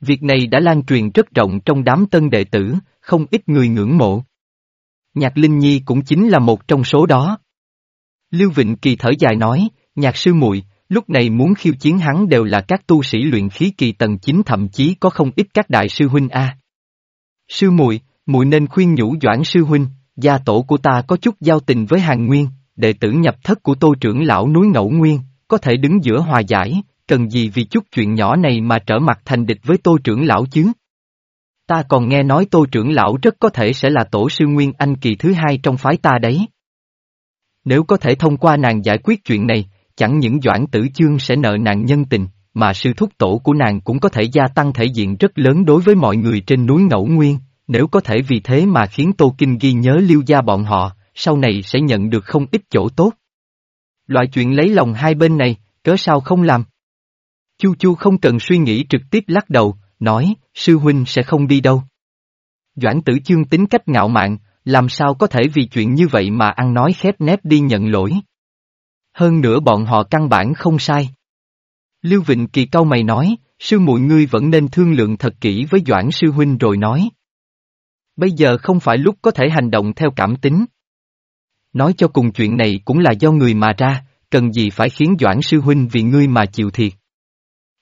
Việc này đã lan truyền rất rộng trong đám tân đệ tử, không ít người ngưỡng mộ. Nhạc Linh Nhi cũng chính là một trong số đó. Lưu Vịnh Kỳ thở dài nói, nhạc sư muội lúc này muốn khiêu chiến hắn đều là các tu sĩ luyện khí kỳ tầng 9 thậm chí có không ít các đại sư huynh A. Sư muội muội nên khuyên nhủ Doãn sư huynh, gia tổ của ta có chút giao tình với hàng nguyên, đệ tử nhập thất của tô trưởng lão núi Ngẫu Nguyên, có thể đứng giữa hòa giải, cần gì vì chút chuyện nhỏ này mà trở mặt thành địch với tô trưởng lão chứ? Ta còn nghe nói tô trưởng lão rất có thể sẽ là tổ sư Nguyên Anh kỳ thứ hai trong phái ta đấy. Nếu có thể thông qua nàng giải quyết chuyện này, chẳng những Doãn Tử Chương sẽ nợ nàng nhân tình, mà sư thúc tổ của nàng cũng có thể gia tăng thể diện rất lớn đối với mọi người trên núi Ngẫu Nguyên, nếu có thể vì thế mà khiến Tô Kinh ghi nhớ lưu gia bọn họ, sau này sẽ nhận được không ít chỗ tốt. Loại chuyện lấy lòng hai bên này, cớ sao không làm? Chu Chu không cần suy nghĩ trực tiếp lắc đầu, nói, sư huynh sẽ không đi đâu. Doãn tử chương tính cách ngạo mạn, làm sao có thể vì chuyện như vậy mà ăn nói khép nép đi nhận lỗi. Hơn nữa bọn họ căn bản không sai. Lưu Vịnh Kỳ cau mày nói, sư muội ngươi vẫn nên thương lượng thật kỹ với Doãn sư huynh rồi nói. Bây giờ không phải lúc có thể hành động theo cảm tính. Nói cho cùng chuyện này cũng là do người mà ra, cần gì phải khiến Doãn sư huynh vì ngươi mà chịu thiệt.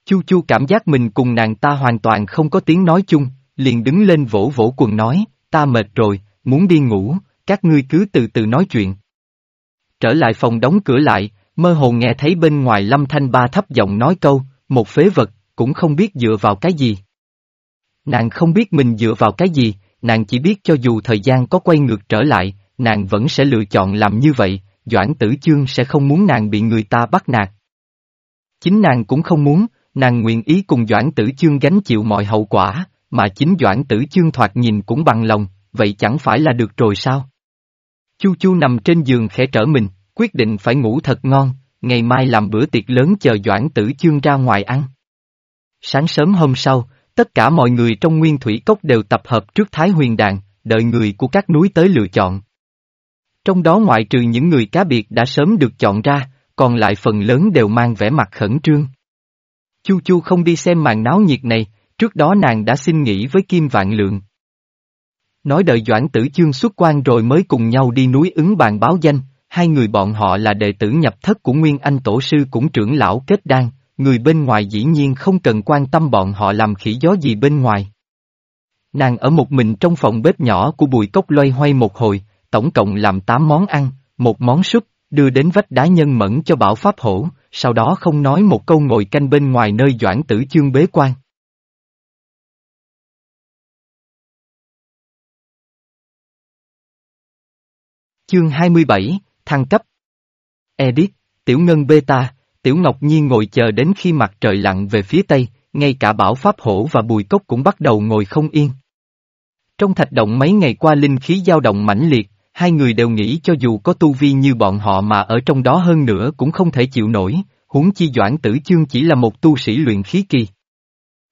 Chu Chu cảm giác mình cùng nàng ta hoàn toàn không có tiếng nói chung, liền đứng lên vỗ vỗ quần nói, ta mệt rồi, muốn đi ngủ, các ngươi cứ từ từ nói chuyện. Trở lại phòng đóng cửa lại, mơ hồ nghe thấy bên ngoài lâm thanh ba thấp giọng nói câu, một phế vật, cũng không biết dựa vào cái gì. Nàng không biết mình dựa vào cái gì, nàng chỉ biết cho dù thời gian có quay ngược trở lại, nàng vẫn sẽ lựa chọn làm như vậy, Doãn Tử Chương sẽ không muốn nàng bị người ta bắt nạt. Chính nàng cũng không muốn, nàng nguyện ý cùng Doãn Tử Chương gánh chịu mọi hậu quả, mà chính Doãn Tử Chương thoạt nhìn cũng bằng lòng, vậy chẳng phải là được rồi sao? Chu Chu nằm trên giường khẽ trở mình, quyết định phải ngủ thật ngon, ngày mai làm bữa tiệc lớn chờ Doãn Tử Chương ra ngoài ăn. Sáng sớm hôm sau, tất cả mọi người trong nguyên thủy cốc đều tập hợp trước Thái Huyền Đàn, đợi người của các núi tới lựa chọn. Trong đó ngoại trừ những người cá biệt đã sớm được chọn ra, còn lại phần lớn đều mang vẻ mặt khẩn trương. Chu Chu không đi xem màn náo nhiệt này, trước đó nàng đã xin nghỉ với Kim Vạn Lượng. Nói đợi Doãn Tử Chương xuất quan rồi mới cùng nhau đi núi ứng bàn báo danh, hai người bọn họ là đệ tử nhập thất của Nguyên Anh Tổ Sư cũng trưởng lão kết đan, người bên ngoài dĩ nhiên không cần quan tâm bọn họ làm khỉ gió gì bên ngoài. Nàng ở một mình trong phòng bếp nhỏ của bùi cốc loay hoay một hồi, tổng cộng làm 8 món ăn, một món súp, đưa đến vách đá nhân mẫn cho bảo pháp hổ, sau đó không nói một câu ngồi canh bên ngoài nơi doãn tử chương bế quan. Chương 27, Thăng cấp Edit, Tiểu Ngân Beta, Tiểu Ngọc Nhiên ngồi chờ đến khi mặt trời lặn về phía tây, ngay cả Bảo Pháp Hổ và Bùi Cốc cũng bắt đầu ngồi không yên. Trong thạch động mấy ngày qua linh khí dao động mãnh liệt, hai người đều nghĩ cho dù có tu vi như bọn họ mà ở trong đó hơn nữa cũng không thể chịu nổi, huống chi Doãn Tử Chương chỉ là một tu sĩ luyện khí kỳ.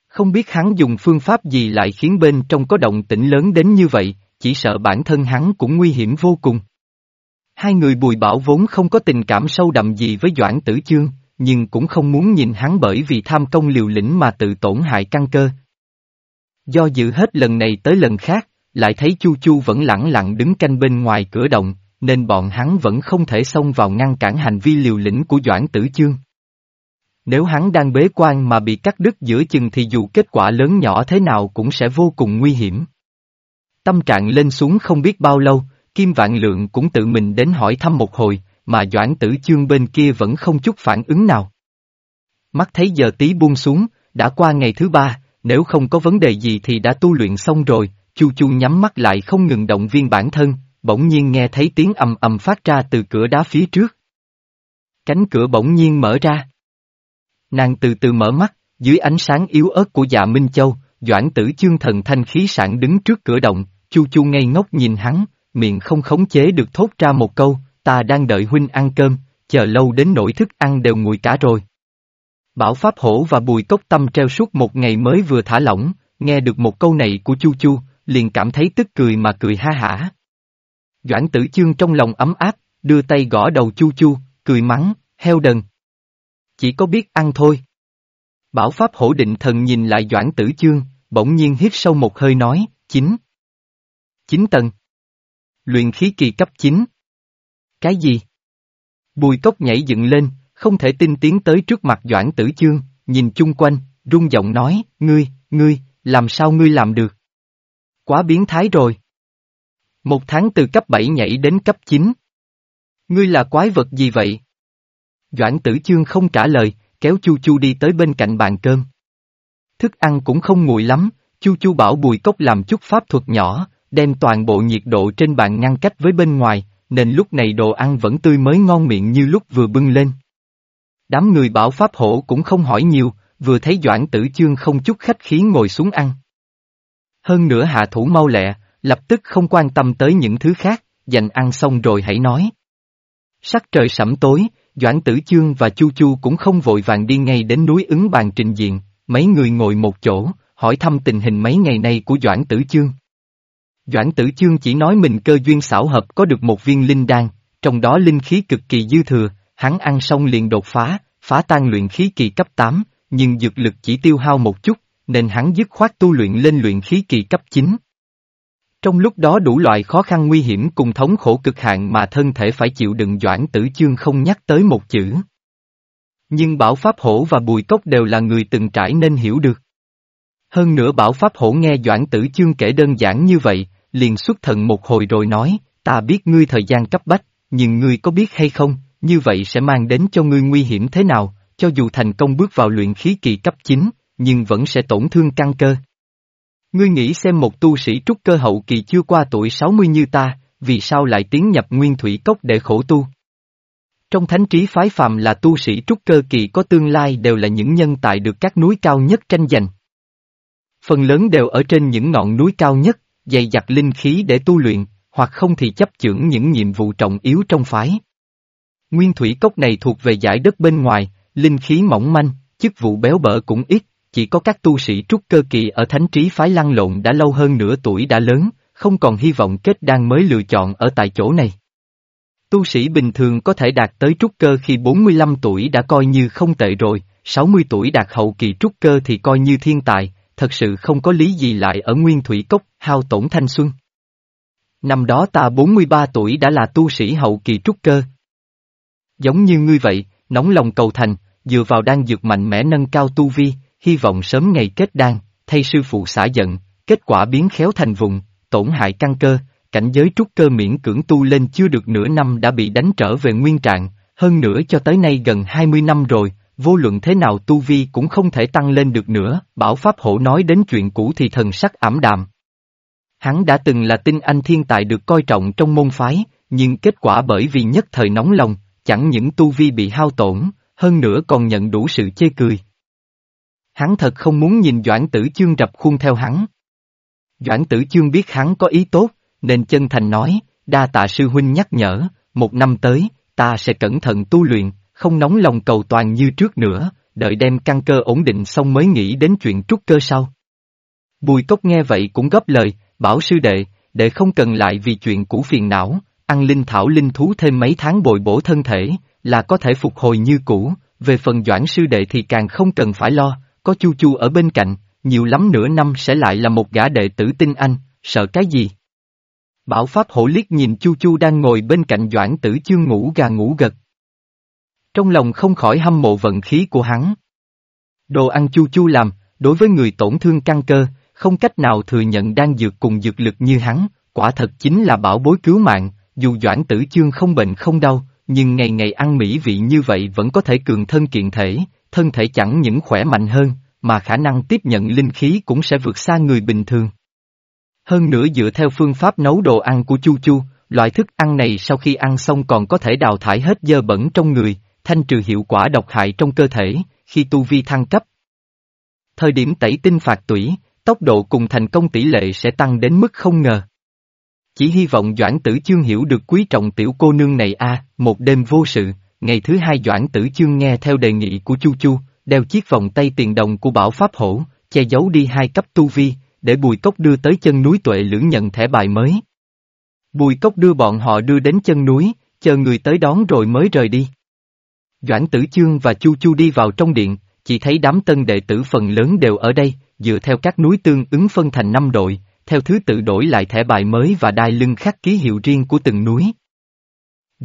Không biết hắn dùng phương pháp gì lại khiến bên trong có động tĩnh lớn đến như vậy, chỉ sợ bản thân hắn cũng nguy hiểm vô cùng. Hai người bùi bảo vốn không có tình cảm sâu đậm gì với Doãn Tử Chương, nhưng cũng không muốn nhìn hắn bởi vì tham công liều lĩnh mà tự tổn hại căn cơ. Do dự hết lần này tới lần khác, lại thấy Chu Chu vẫn lẳng lặng đứng canh bên ngoài cửa động, nên bọn hắn vẫn không thể xông vào ngăn cản hành vi liều lĩnh của Doãn Tử Chương. Nếu hắn đang bế quan mà bị cắt đứt giữa chừng thì dù kết quả lớn nhỏ thế nào cũng sẽ vô cùng nguy hiểm. Tâm trạng lên xuống không biết bao lâu, Kim Vạn Lượng cũng tự mình đến hỏi thăm một hồi, mà Doãn Tử Chương bên kia vẫn không chút phản ứng nào. Mắt thấy giờ tí buông xuống, đã qua ngày thứ ba, nếu không có vấn đề gì thì đã tu luyện xong rồi, Chu Chu nhắm mắt lại không ngừng động viên bản thân, bỗng nhiên nghe thấy tiếng ầm ầm phát ra từ cửa đá phía trước. Cánh cửa bỗng nhiên mở ra. Nàng từ từ mở mắt, dưới ánh sáng yếu ớt của dạ Minh Châu, Doãn tử chương thần thanh khí sản đứng trước cửa động, Chu Chu ngây ngốc nhìn hắn, miệng không khống chế được thốt ra một câu, ta đang đợi huynh ăn cơm, chờ lâu đến nỗi thức ăn đều nguội cả rồi. Bảo Pháp Hổ và Bùi Cốc Tâm treo suốt một ngày mới vừa thả lỏng, nghe được một câu này của Chu Chu, liền cảm thấy tức cười mà cười ha hả. Doãn tử chương trong lòng ấm áp, đưa tay gõ đầu Chu Chu, cười mắng, heo đần. Chỉ có biết ăn thôi. Bảo Pháp hổ định thần nhìn lại Doãn tử chương, bỗng nhiên hít sâu một hơi nói, chín. Chín tầng. Luyện khí kỳ cấp chín. Cái gì? Bùi cốc nhảy dựng lên, không thể tin tiến tới trước mặt Doãn Tử Chương, nhìn chung quanh, rung giọng nói, ngươi, ngươi, làm sao ngươi làm được? Quá biến thái rồi. Một tháng từ cấp 7 nhảy đến cấp 9. Ngươi là quái vật gì vậy? Doãn Tử Chương không trả lời, kéo Chu Chu đi tới bên cạnh bàn cơm. Thức ăn cũng không nguội lắm, Chu Chu bảo Bùi Cốc làm chút pháp thuật nhỏ, đem toàn bộ nhiệt độ trên bàn ngăn cách với bên ngoài, nên lúc này đồ ăn vẫn tươi mới ngon miệng như lúc vừa bưng lên. Đám người bảo Pháp Hổ cũng không hỏi nhiều, vừa thấy Doãn Tử Chương không chút khách khí ngồi xuống ăn. Hơn nữa hạ thủ mau lẹ, lập tức không quan tâm tới những thứ khác, dành ăn xong rồi hãy nói. Sắc trời sẩm tối, Doãn Tử Chương và Chu Chu cũng không vội vàng đi ngay đến núi ứng bàn trình diện, mấy người ngồi một chỗ, hỏi thăm tình hình mấy ngày nay của Doãn Tử Chương. Doãn Tử Chương chỉ nói mình cơ duyên xảo hợp có được một viên linh đan, trong đó linh khí cực kỳ dư thừa, hắn ăn xong liền đột phá, phá tan luyện khí kỳ cấp 8, nhưng dược lực chỉ tiêu hao một chút, nên hắn dứt khoát tu luyện lên luyện khí kỳ cấp 9. Trong lúc đó đủ loại khó khăn nguy hiểm cùng thống khổ cực hạn mà thân thể phải chịu đựng Doãn Tử Chương không nhắc tới một chữ. Nhưng Bảo Pháp Hổ và Bùi Cốc đều là người từng trải nên hiểu được. Hơn nữa Bảo Pháp Hổ nghe Doãn Tử Chương kể đơn giản như vậy, liền xuất thần một hồi rồi nói, ta biết ngươi thời gian cấp bách, nhưng ngươi có biết hay không, như vậy sẽ mang đến cho ngươi nguy hiểm thế nào, cho dù thành công bước vào luyện khí kỳ cấp 9, nhưng vẫn sẽ tổn thương căn cơ. Ngươi nghĩ xem một tu sĩ trúc cơ hậu kỳ chưa qua tuổi 60 như ta, vì sao lại tiến nhập nguyên thủy cốc để khổ tu? Trong thánh trí phái phàm là tu sĩ trúc cơ kỳ có tương lai đều là những nhân tài được các núi cao nhất tranh giành. Phần lớn đều ở trên những ngọn núi cao nhất, dày dặt linh khí để tu luyện, hoặc không thì chấp chưởng những nhiệm vụ trọng yếu trong phái. Nguyên thủy cốc này thuộc về giải đất bên ngoài, linh khí mỏng manh, chức vụ béo bở cũng ít, chỉ có các tu sĩ trúc cơ kỳ ở thánh trí phái lăn lộn đã lâu hơn nửa tuổi đã lớn, không còn hy vọng kết đan mới lựa chọn ở tại chỗ này. Tu sĩ bình thường có thể đạt tới trúc cơ khi 45 tuổi đã coi như không tệ rồi, 60 tuổi đạt hậu kỳ trúc cơ thì coi như thiên tài, thật sự không có lý gì lại ở nguyên thủy cốc, hao tổn thanh xuân. Năm đó ta 43 tuổi đã là tu sĩ hậu kỳ trúc cơ. Giống như ngươi vậy, nóng lòng cầu thành, dựa vào đang dược mạnh mẽ nâng cao tu vi, hy vọng sớm ngày kết đan, thay sư phụ xả giận, kết quả biến khéo thành vùng, tổn hại căn cơ, cảnh giới trúc cơ miễn cưỡng tu lên chưa được nửa năm đã bị đánh trở về nguyên trạng, hơn nữa cho tới nay gần 20 năm rồi, vô luận thế nào tu vi cũng không thể tăng lên được nữa, bảo Pháp Hổ nói đến chuyện cũ thì thần sắc ảm đạm. Hắn đã từng là tinh anh thiên tài được coi trọng trong môn phái, nhưng kết quả bởi vì nhất thời nóng lòng, chẳng những tu vi bị hao tổn, hơn nữa còn nhận đủ sự chê cười. Hắn thật không muốn nhìn Doãn Tử Chương rập khuôn theo hắn. Doãn Tử Chương biết hắn có ý tốt, nên chân thành nói, đa tạ sư huynh nhắc nhở, một năm tới, ta sẽ cẩn thận tu luyện, không nóng lòng cầu toàn như trước nữa, đợi đem căn cơ ổn định xong mới nghĩ đến chuyện trúc cơ sau. Bùi cốc nghe vậy cũng gấp lời, bảo sư đệ, đệ không cần lại vì chuyện cũ phiền não, ăn linh thảo linh thú thêm mấy tháng bồi bổ thân thể, là có thể phục hồi như cũ, về phần doãn sư đệ thì càng không cần phải lo, có chu chu ở bên cạnh, nhiều lắm nửa năm sẽ lại là một gã đệ tử tinh anh, sợ cái gì? Bảo Pháp hổ liếc nhìn Chu Chu đang ngồi bên cạnh Doãn Tử Chương ngủ gà ngủ gật. Trong lòng không khỏi hâm mộ vận khí của hắn. Đồ ăn Chu Chu làm, đối với người tổn thương căn cơ, không cách nào thừa nhận đang dược cùng dược lực như hắn, quả thật chính là bảo bối cứu mạng, dù Doãn Tử Chương không bệnh không đau, nhưng ngày ngày ăn mỹ vị như vậy vẫn có thể cường thân kiện thể, thân thể chẳng những khỏe mạnh hơn, mà khả năng tiếp nhận linh khí cũng sẽ vượt xa người bình thường. Hơn nữa dựa theo phương pháp nấu đồ ăn của Chu Chu, loại thức ăn này sau khi ăn xong còn có thể đào thải hết dơ bẩn trong người, thanh trừ hiệu quả độc hại trong cơ thể, khi tu vi thăng cấp. Thời điểm tẩy tinh phạt tủy, tốc độ cùng thành công tỷ lệ sẽ tăng đến mức không ngờ. Chỉ hy vọng Doãn Tử Chương hiểu được quý trọng tiểu cô nương này a. một đêm vô sự, ngày thứ hai Doãn Tử Chương nghe theo đề nghị của Chu Chu, đeo chiếc vòng tay tiền đồng của Bảo Pháp Hổ, che giấu đi hai cấp tu vi, để Bùi Cốc đưa tới chân núi tuệ lưỡng nhận thẻ bài mới. Bùi Cốc đưa bọn họ đưa đến chân núi, chờ người tới đón rồi mới rời đi. Doãn Tử Chương và Chu Chu đi vào trong điện, chỉ thấy đám tân đệ tử phần lớn đều ở đây, dựa theo các núi tương ứng phân thành năm đội, theo thứ tự đổi lại thẻ bài mới và đai lưng khắc ký hiệu riêng của từng núi.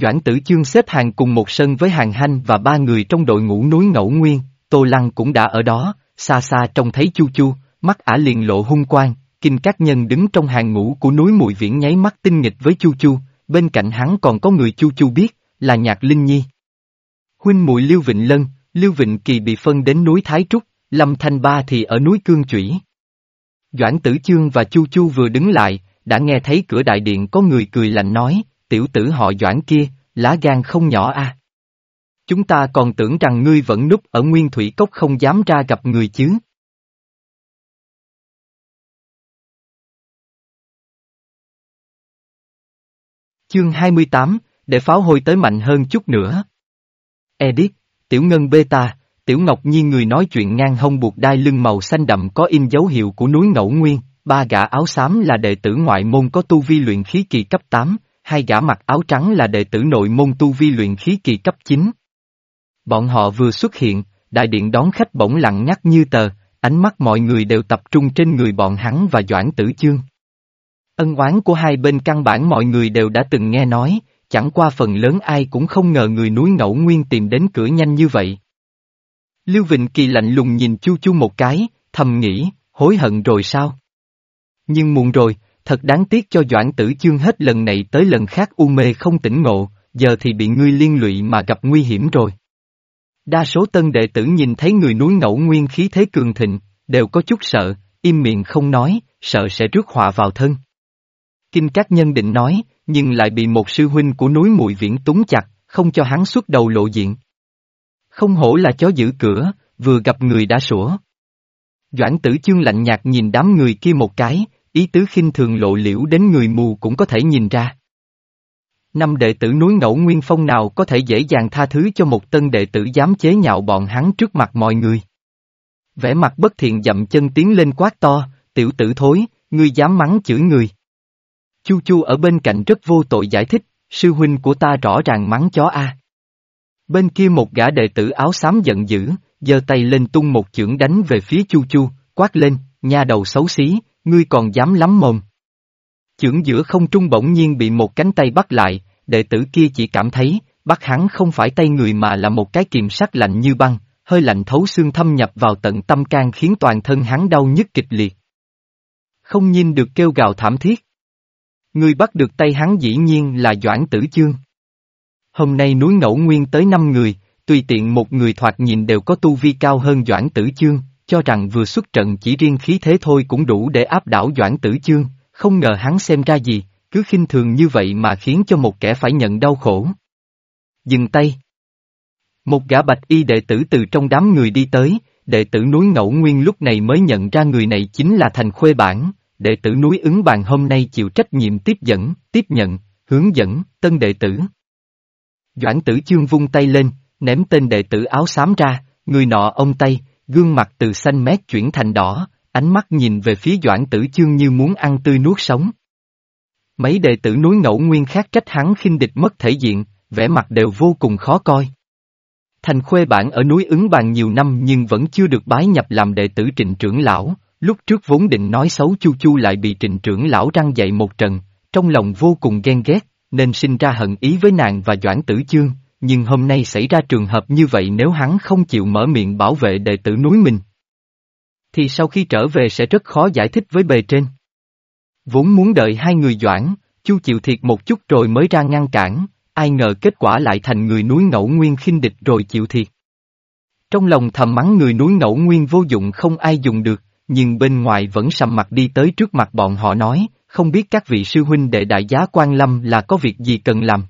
Doãn Tử Chương xếp hàng cùng một sân với hàng hanh và ba người trong đội ngũ núi ngẫu nguyên, Tô Lăng cũng đã ở đó, xa xa trông thấy Chu Chu, mắt ả liền lộ hung quang, kinh các nhân đứng trong hàng ngũ của núi mùi viễn nháy mắt tinh nghịch với Chu Chu, bên cạnh hắn còn có người Chu Chu biết, là Nhạc Linh Nhi. Huynh mùi Lưu Vịnh Lân, Lưu Vịnh Kỳ bị phân đến núi Thái Trúc, Lâm Thanh Ba thì ở núi Cương Chủy. Doãn Tử Chương và Chu Chu vừa đứng lại, đã nghe thấy cửa đại điện có người cười lạnh nói, tiểu tử họ Doãn kia, lá gan không nhỏ a. À. Chúng ta còn tưởng rằng ngươi vẫn núp ở nguyên thủy cốc không dám ra gặp người chứ. Chương 28, để pháo hôi tới mạnh hơn chút nữa. Edit, Tiểu Ngân Beta, Tiểu Ngọc Nhiên người nói chuyện ngang hông buộc đai lưng màu xanh đậm có in dấu hiệu của núi Ngẫu Nguyên, ba gã áo xám là đệ tử ngoại môn có tu vi luyện khí kỳ cấp 8, hai gã mặc áo trắng là đệ tử nội môn tu vi luyện khí kỳ cấp 9. Bọn họ vừa xuất hiện, đại điện đón khách bỗng lặng ngắt như tờ, ánh mắt mọi người đều tập trung trên người bọn hắn và Doãn Tử Chương. Ân oán của hai bên căn bản mọi người đều đã từng nghe nói, chẳng qua phần lớn ai cũng không ngờ người núi ngẫu nguyên tìm đến cửa nhanh như vậy. Lưu Vịnh Kỳ lạnh lùng nhìn Chu Chu một cái, thầm nghĩ, hối hận rồi sao? Nhưng muộn rồi, thật đáng tiếc cho Doãn Tử Chương hết lần này tới lần khác u mê không tỉnh ngộ, giờ thì bị ngươi liên lụy mà gặp nguy hiểm rồi. Đa số tân đệ tử nhìn thấy người núi ngẫu nguyên khí thế cường thịnh, đều có chút sợ, im miệng không nói, sợ sẽ rước họa vào thân. Kinh các nhân định nói, nhưng lại bị một sư huynh của núi mùi viễn túng chặt, không cho hắn xuất đầu lộ diện. Không hổ là chó giữ cửa, vừa gặp người đã sủa. Doãn tử chương lạnh nhạt nhìn đám người kia một cái, ý tứ khinh thường lộ liễu đến người mù cũng có thể nhìn ra. Năm đệ tử núi ngẫu nguyên phong nào có thể dễ dàng tha thứ cho một tân đệ tử dám chế nhạo bọn hắn trước mặt mọi người. Vẻ mặt bất thiện dậm chân tiến lên quát to, tiểu tử thối, ngươi dám mắng chửi người. Chu Chu ở bên cạnh rất vô tội giải thích, sư huynh của ta rõ ràng mắng chó a. Bên kia một gã đệ tử áo xám giận dữ, giơ tay lên tung một chưởng đánh về phía Chu Chu, quát lên, nha đầu xấu xí, ngươi còn dám lắm mồm. Chưởng giữa không trung bỗng nhiên bị một cánh tay bắt lại, đệ tử kia chỉ cảm thấy, bắt hắn không phải tay người mà là một cái kiềm sắt lạnh như băng, hơi lạnh thấu xương thâm nhập vào tận tâm can khiến toàn thân hắn đau nhức kịch liệt. Không nhìn được kêu gào thảm thiết. Người bắt được tay hắn dĩ nhiên là Doãn Tử Chương. Hôm nay núi ngẫu nguyên tới năm người, tùy tiện một người thoạt nhìn đều có tu vi cao hơn Doãn Tử Chương, cho rằng vừa xuất trận chỉ riêng khí thế thôi cũng đủ để áp đảo Doãn Tử Chương, không ngờ hắn xem ra gì, cứ khinh thường như vậy mà khiến cho một kẻ phải nhận đau khổ. Dừng tay. Một gã bạch y đệ tử từ trong đám người đi tới, đệ tử núi ngẫu nguyên lúc này mới nhận ra người này chính là thành khuê bản, đệ tử núi ứng bàn hôm nay chịu trách nhiệm tiếp dẫn, tiếp nhận, hướng dẫn, tân đệ tử. Doãn tử chương vung tay lên, ném tên đệ tử áo xám ra, người nọ ông tay, gương mặt từ xanh mét chuyển thành đỏ, ánh mắt nhìn về phía Doãn tử chương như muốn ăn tươi nuốt sống. Mấy đệ tử núi ngẫu nguyên khác trách hắn khinh địch mất thể diện, vẻ mặt đều vô cùng khó coi. Thành khuê bản ở núi ứng bàn nhiều năm nhưng vẫn chưa được bái nhập làm đệ tử trịnh trưởng lão, lúc trước vốn định nói xấu chu chu lại bị trịnh trưởng lão răng dậy một trận, trong lòng vô cùng ghen ghét, nên sinh ra hận ý với nàng và Doãn Tử Chương, nhưng hôm nay xảy ra trường hợp như vậy nếu hắn không chịu mở miệng bảo vệ đệ tử núi mình. Thì sau khi trở về sẽ rất khó giải thích với bề trên. Vốn muốn đợi hai người Doãn, chu chịu thiệt một chút rồi mới ra ngăn cản, ai ngờ kết quả lại thành người núi ngẫu nguyên khinh địch rồi chịu thiệt. Trong lòng thầm mắng người núi ngẫu nguyên vô dụng không ai dùng được, nhưng bên ngoài vẫn sầm mặt đi tới trước mặt bọn họ nói, không biết các vị sư huynh đệ đại giá quan lâm là có việc gì cần làm.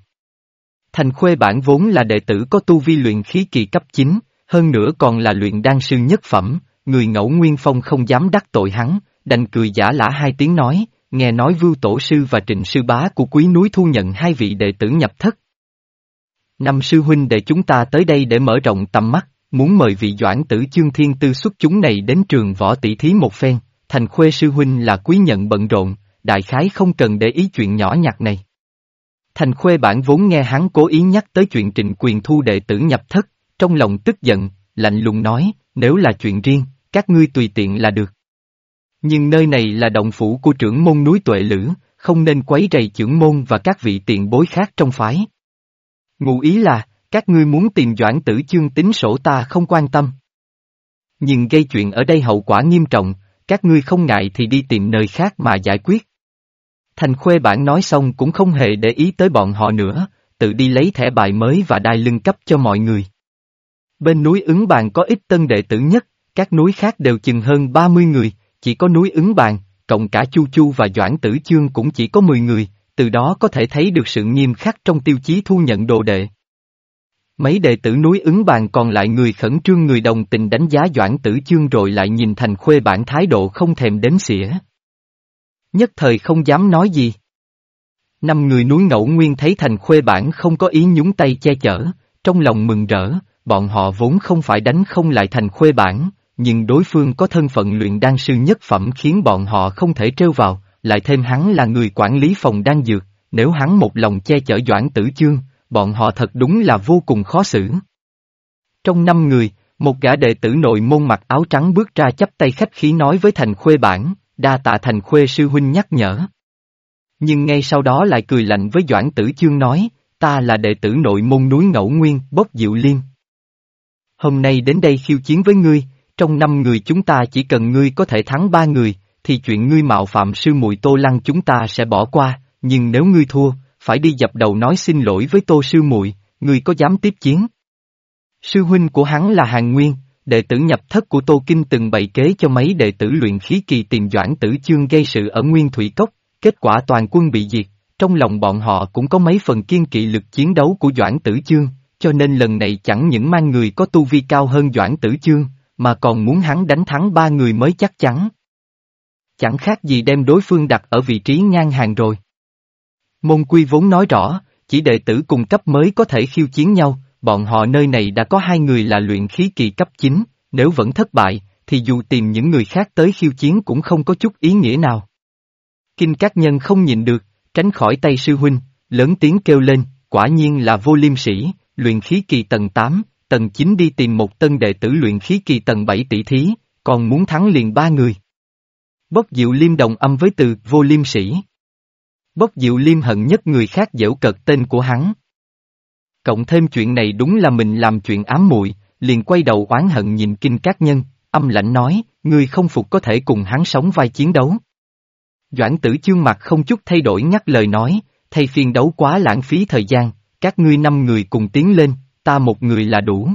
Thành khuê bản vốn là đệ tử có tu vi luyện khí kỳ cấp 9, hơn nữa còn là luyện đan sư nhất phẩm, người ngẫu nguyên phong không dám đắc tội hắn, đành cười giả lả hai tiếng nói, nghe nói vưu tổ sư và trịnh sư bá của quý núi thu nhận hai vị đệ tử nhập thất. Năm sư huynh để chúng ta tới đây để mở rộng tầm mắt, muốn mời vị doãn tử chương thiên tư xuất chúng này đến trường võ tỷ thí một phen, thành khuê sư huynh là quý nhận bận rộn, đại khái không cần để ý chuyện nhỏ nhặt này. Thành khuê bản vốn nghe hắn cố ý nhắc tới chuyện trịnh quyền thu đệ tử nhập thất, trong lòng tức giận, lạnh lùng nói, nếu là chuyện riêng, các ngươi tùy tiện là được. Nhưng nơi này là động phủ của trưởng môn núi tuệ lữ, không nên quấy rầy trưởng môn và các vị tiện bối khác trong phái. Ngụ ý là, các ngươi muốn tìm doãn tử chương tính sổ ta không quan tâm. Nhưng gây chuyện ở đây hậu quả nghiêm trọng, các ngươi không ngại thì đi tìm nơi khác mà giải quyết. Thành khuê bản nói xong cũng không hề để ý tới bọn họ nữa, tự đi lấy thẻ bài mới và đai lưng cấp cho mọi người. Bên núi ứng bàn có ít tân đệ tử nhất, các núi khác đều chừng hơn 30 người, chỉ có núi ứng bàn, cộng cả Chu Chu và Doãn Tử Chương cũng chỉ có 10 người, từ đó có thể thấy được sự nghiêm khắc trong tiêu chí thu nhận đồ đệ. Mấy đệ tử núi ứng bàn còn lại người khẩn trương người đồng tình đánh giá Doãn Tử Chương rồi lại nhìn thành khuê bản thái độ không thèm đến xỉa. Nhất thời không dám nói gì. Năm người núi ngẫu nguyên thấy thành khuê bản không có ý nhúng tay che chở, trong lòng mừng rỡ, bọn họ vốn không phải đánh không lại thành khuê bản, nhưng đối phương có thân phận luyện đan sư nhất phẩm khiến bọn họ không thể trêu vào, lại thêm hắn là người quản lý phòng đan dược, nếu hắn một lòng che chở Doãn Tử Chương, bọn họ thật đúng là vô cùng khó xử. Trong năm người, một gã đệ tử nội môn mặc áo trắng bước ra chắp tay khách khí nói với thành khuê bản, đa tạ thành khuê sư huynh nhắc nhở. Nhưng ngay sau đó lại cười lạnh với Doãn Tử Chương nói, ta là đệ tử nội môn núi Ngẫu Nguyên, bốc diệu liêm. Hôm nay đến đây khiêu chiến với ngươi, trong năm người chúng ta chỉ cần ngươi có thể thắng ba người, thì chuyện ngươi mạo phạm sư muội Tô Lăng chúng ta sẽ bỏ qua, nhưng nếu ngươi thua, phải đi dập đầu nói xin lỗi với Tô sư muội, ngươi có dám tiếp chiến? Sư huynh của hắn là Hàng Nguyên, đệ tử nhập thất của Tô Kinh từng bày kế cho mấy đệ tử luyện khí kỳ tìm doãn tử chương gây sự ở Nguyên Thủy Cốc, kết quả toàn quân bị diệt, trong lòng bọn họ cũng có mấy phần kiên kỵ lực chiến đấu của doãn tử chương, cho nên lần này chẳng những mang người có tu vi cao hơn doãn tử chương, mà còn muốn hắn đánh thắng ba người mới chắc chắn. Chẳng khác gì đem đối phương đặt ở vị trí ngang hàng rồi. Môn quy vốn nói rõ, chỉ đệ tử cùng cấp mới có thể khiêu chiến nhau, bọn họ nơi này đã có hai người là luyện khí kỳ cấp 9, nếu vẫn thất bại, thì dù tìm những người khác tới khiêu chiến cũng không có chút ý nghĩa nào. Kinh các nhân không nhìn được, tránh khỏi tay sư huynh, lớn tiếng kêu lên, quả nhiên là vô liêm sĩ, luyện khí kỳ tầng 8, tầng 9 đi tìm một tân đệ tử luyện khí kỳ tầng 7 tỷ thí, còn muốn thắng liền ba người. Bất diệu liêm đồng âm với từ vô liêm sĩ. Bất diệu liêm hận nhất người khác dễu cợt tên của hắn. Cộng thêm chuyện này đúng là mình làm chuyện ám muội, liền quay đầu oán hận nhìn kinh các nhân, âm lãnh nói, người không phục có thể cùng hắn sống vai chiến đấu. Doãn tử chương mặt không chút thay đổi nhắc lời nói, thay phiên đấu quá lãng phí thời gian, các ngươi năm người cùng tiến lên, ta một người là đủ.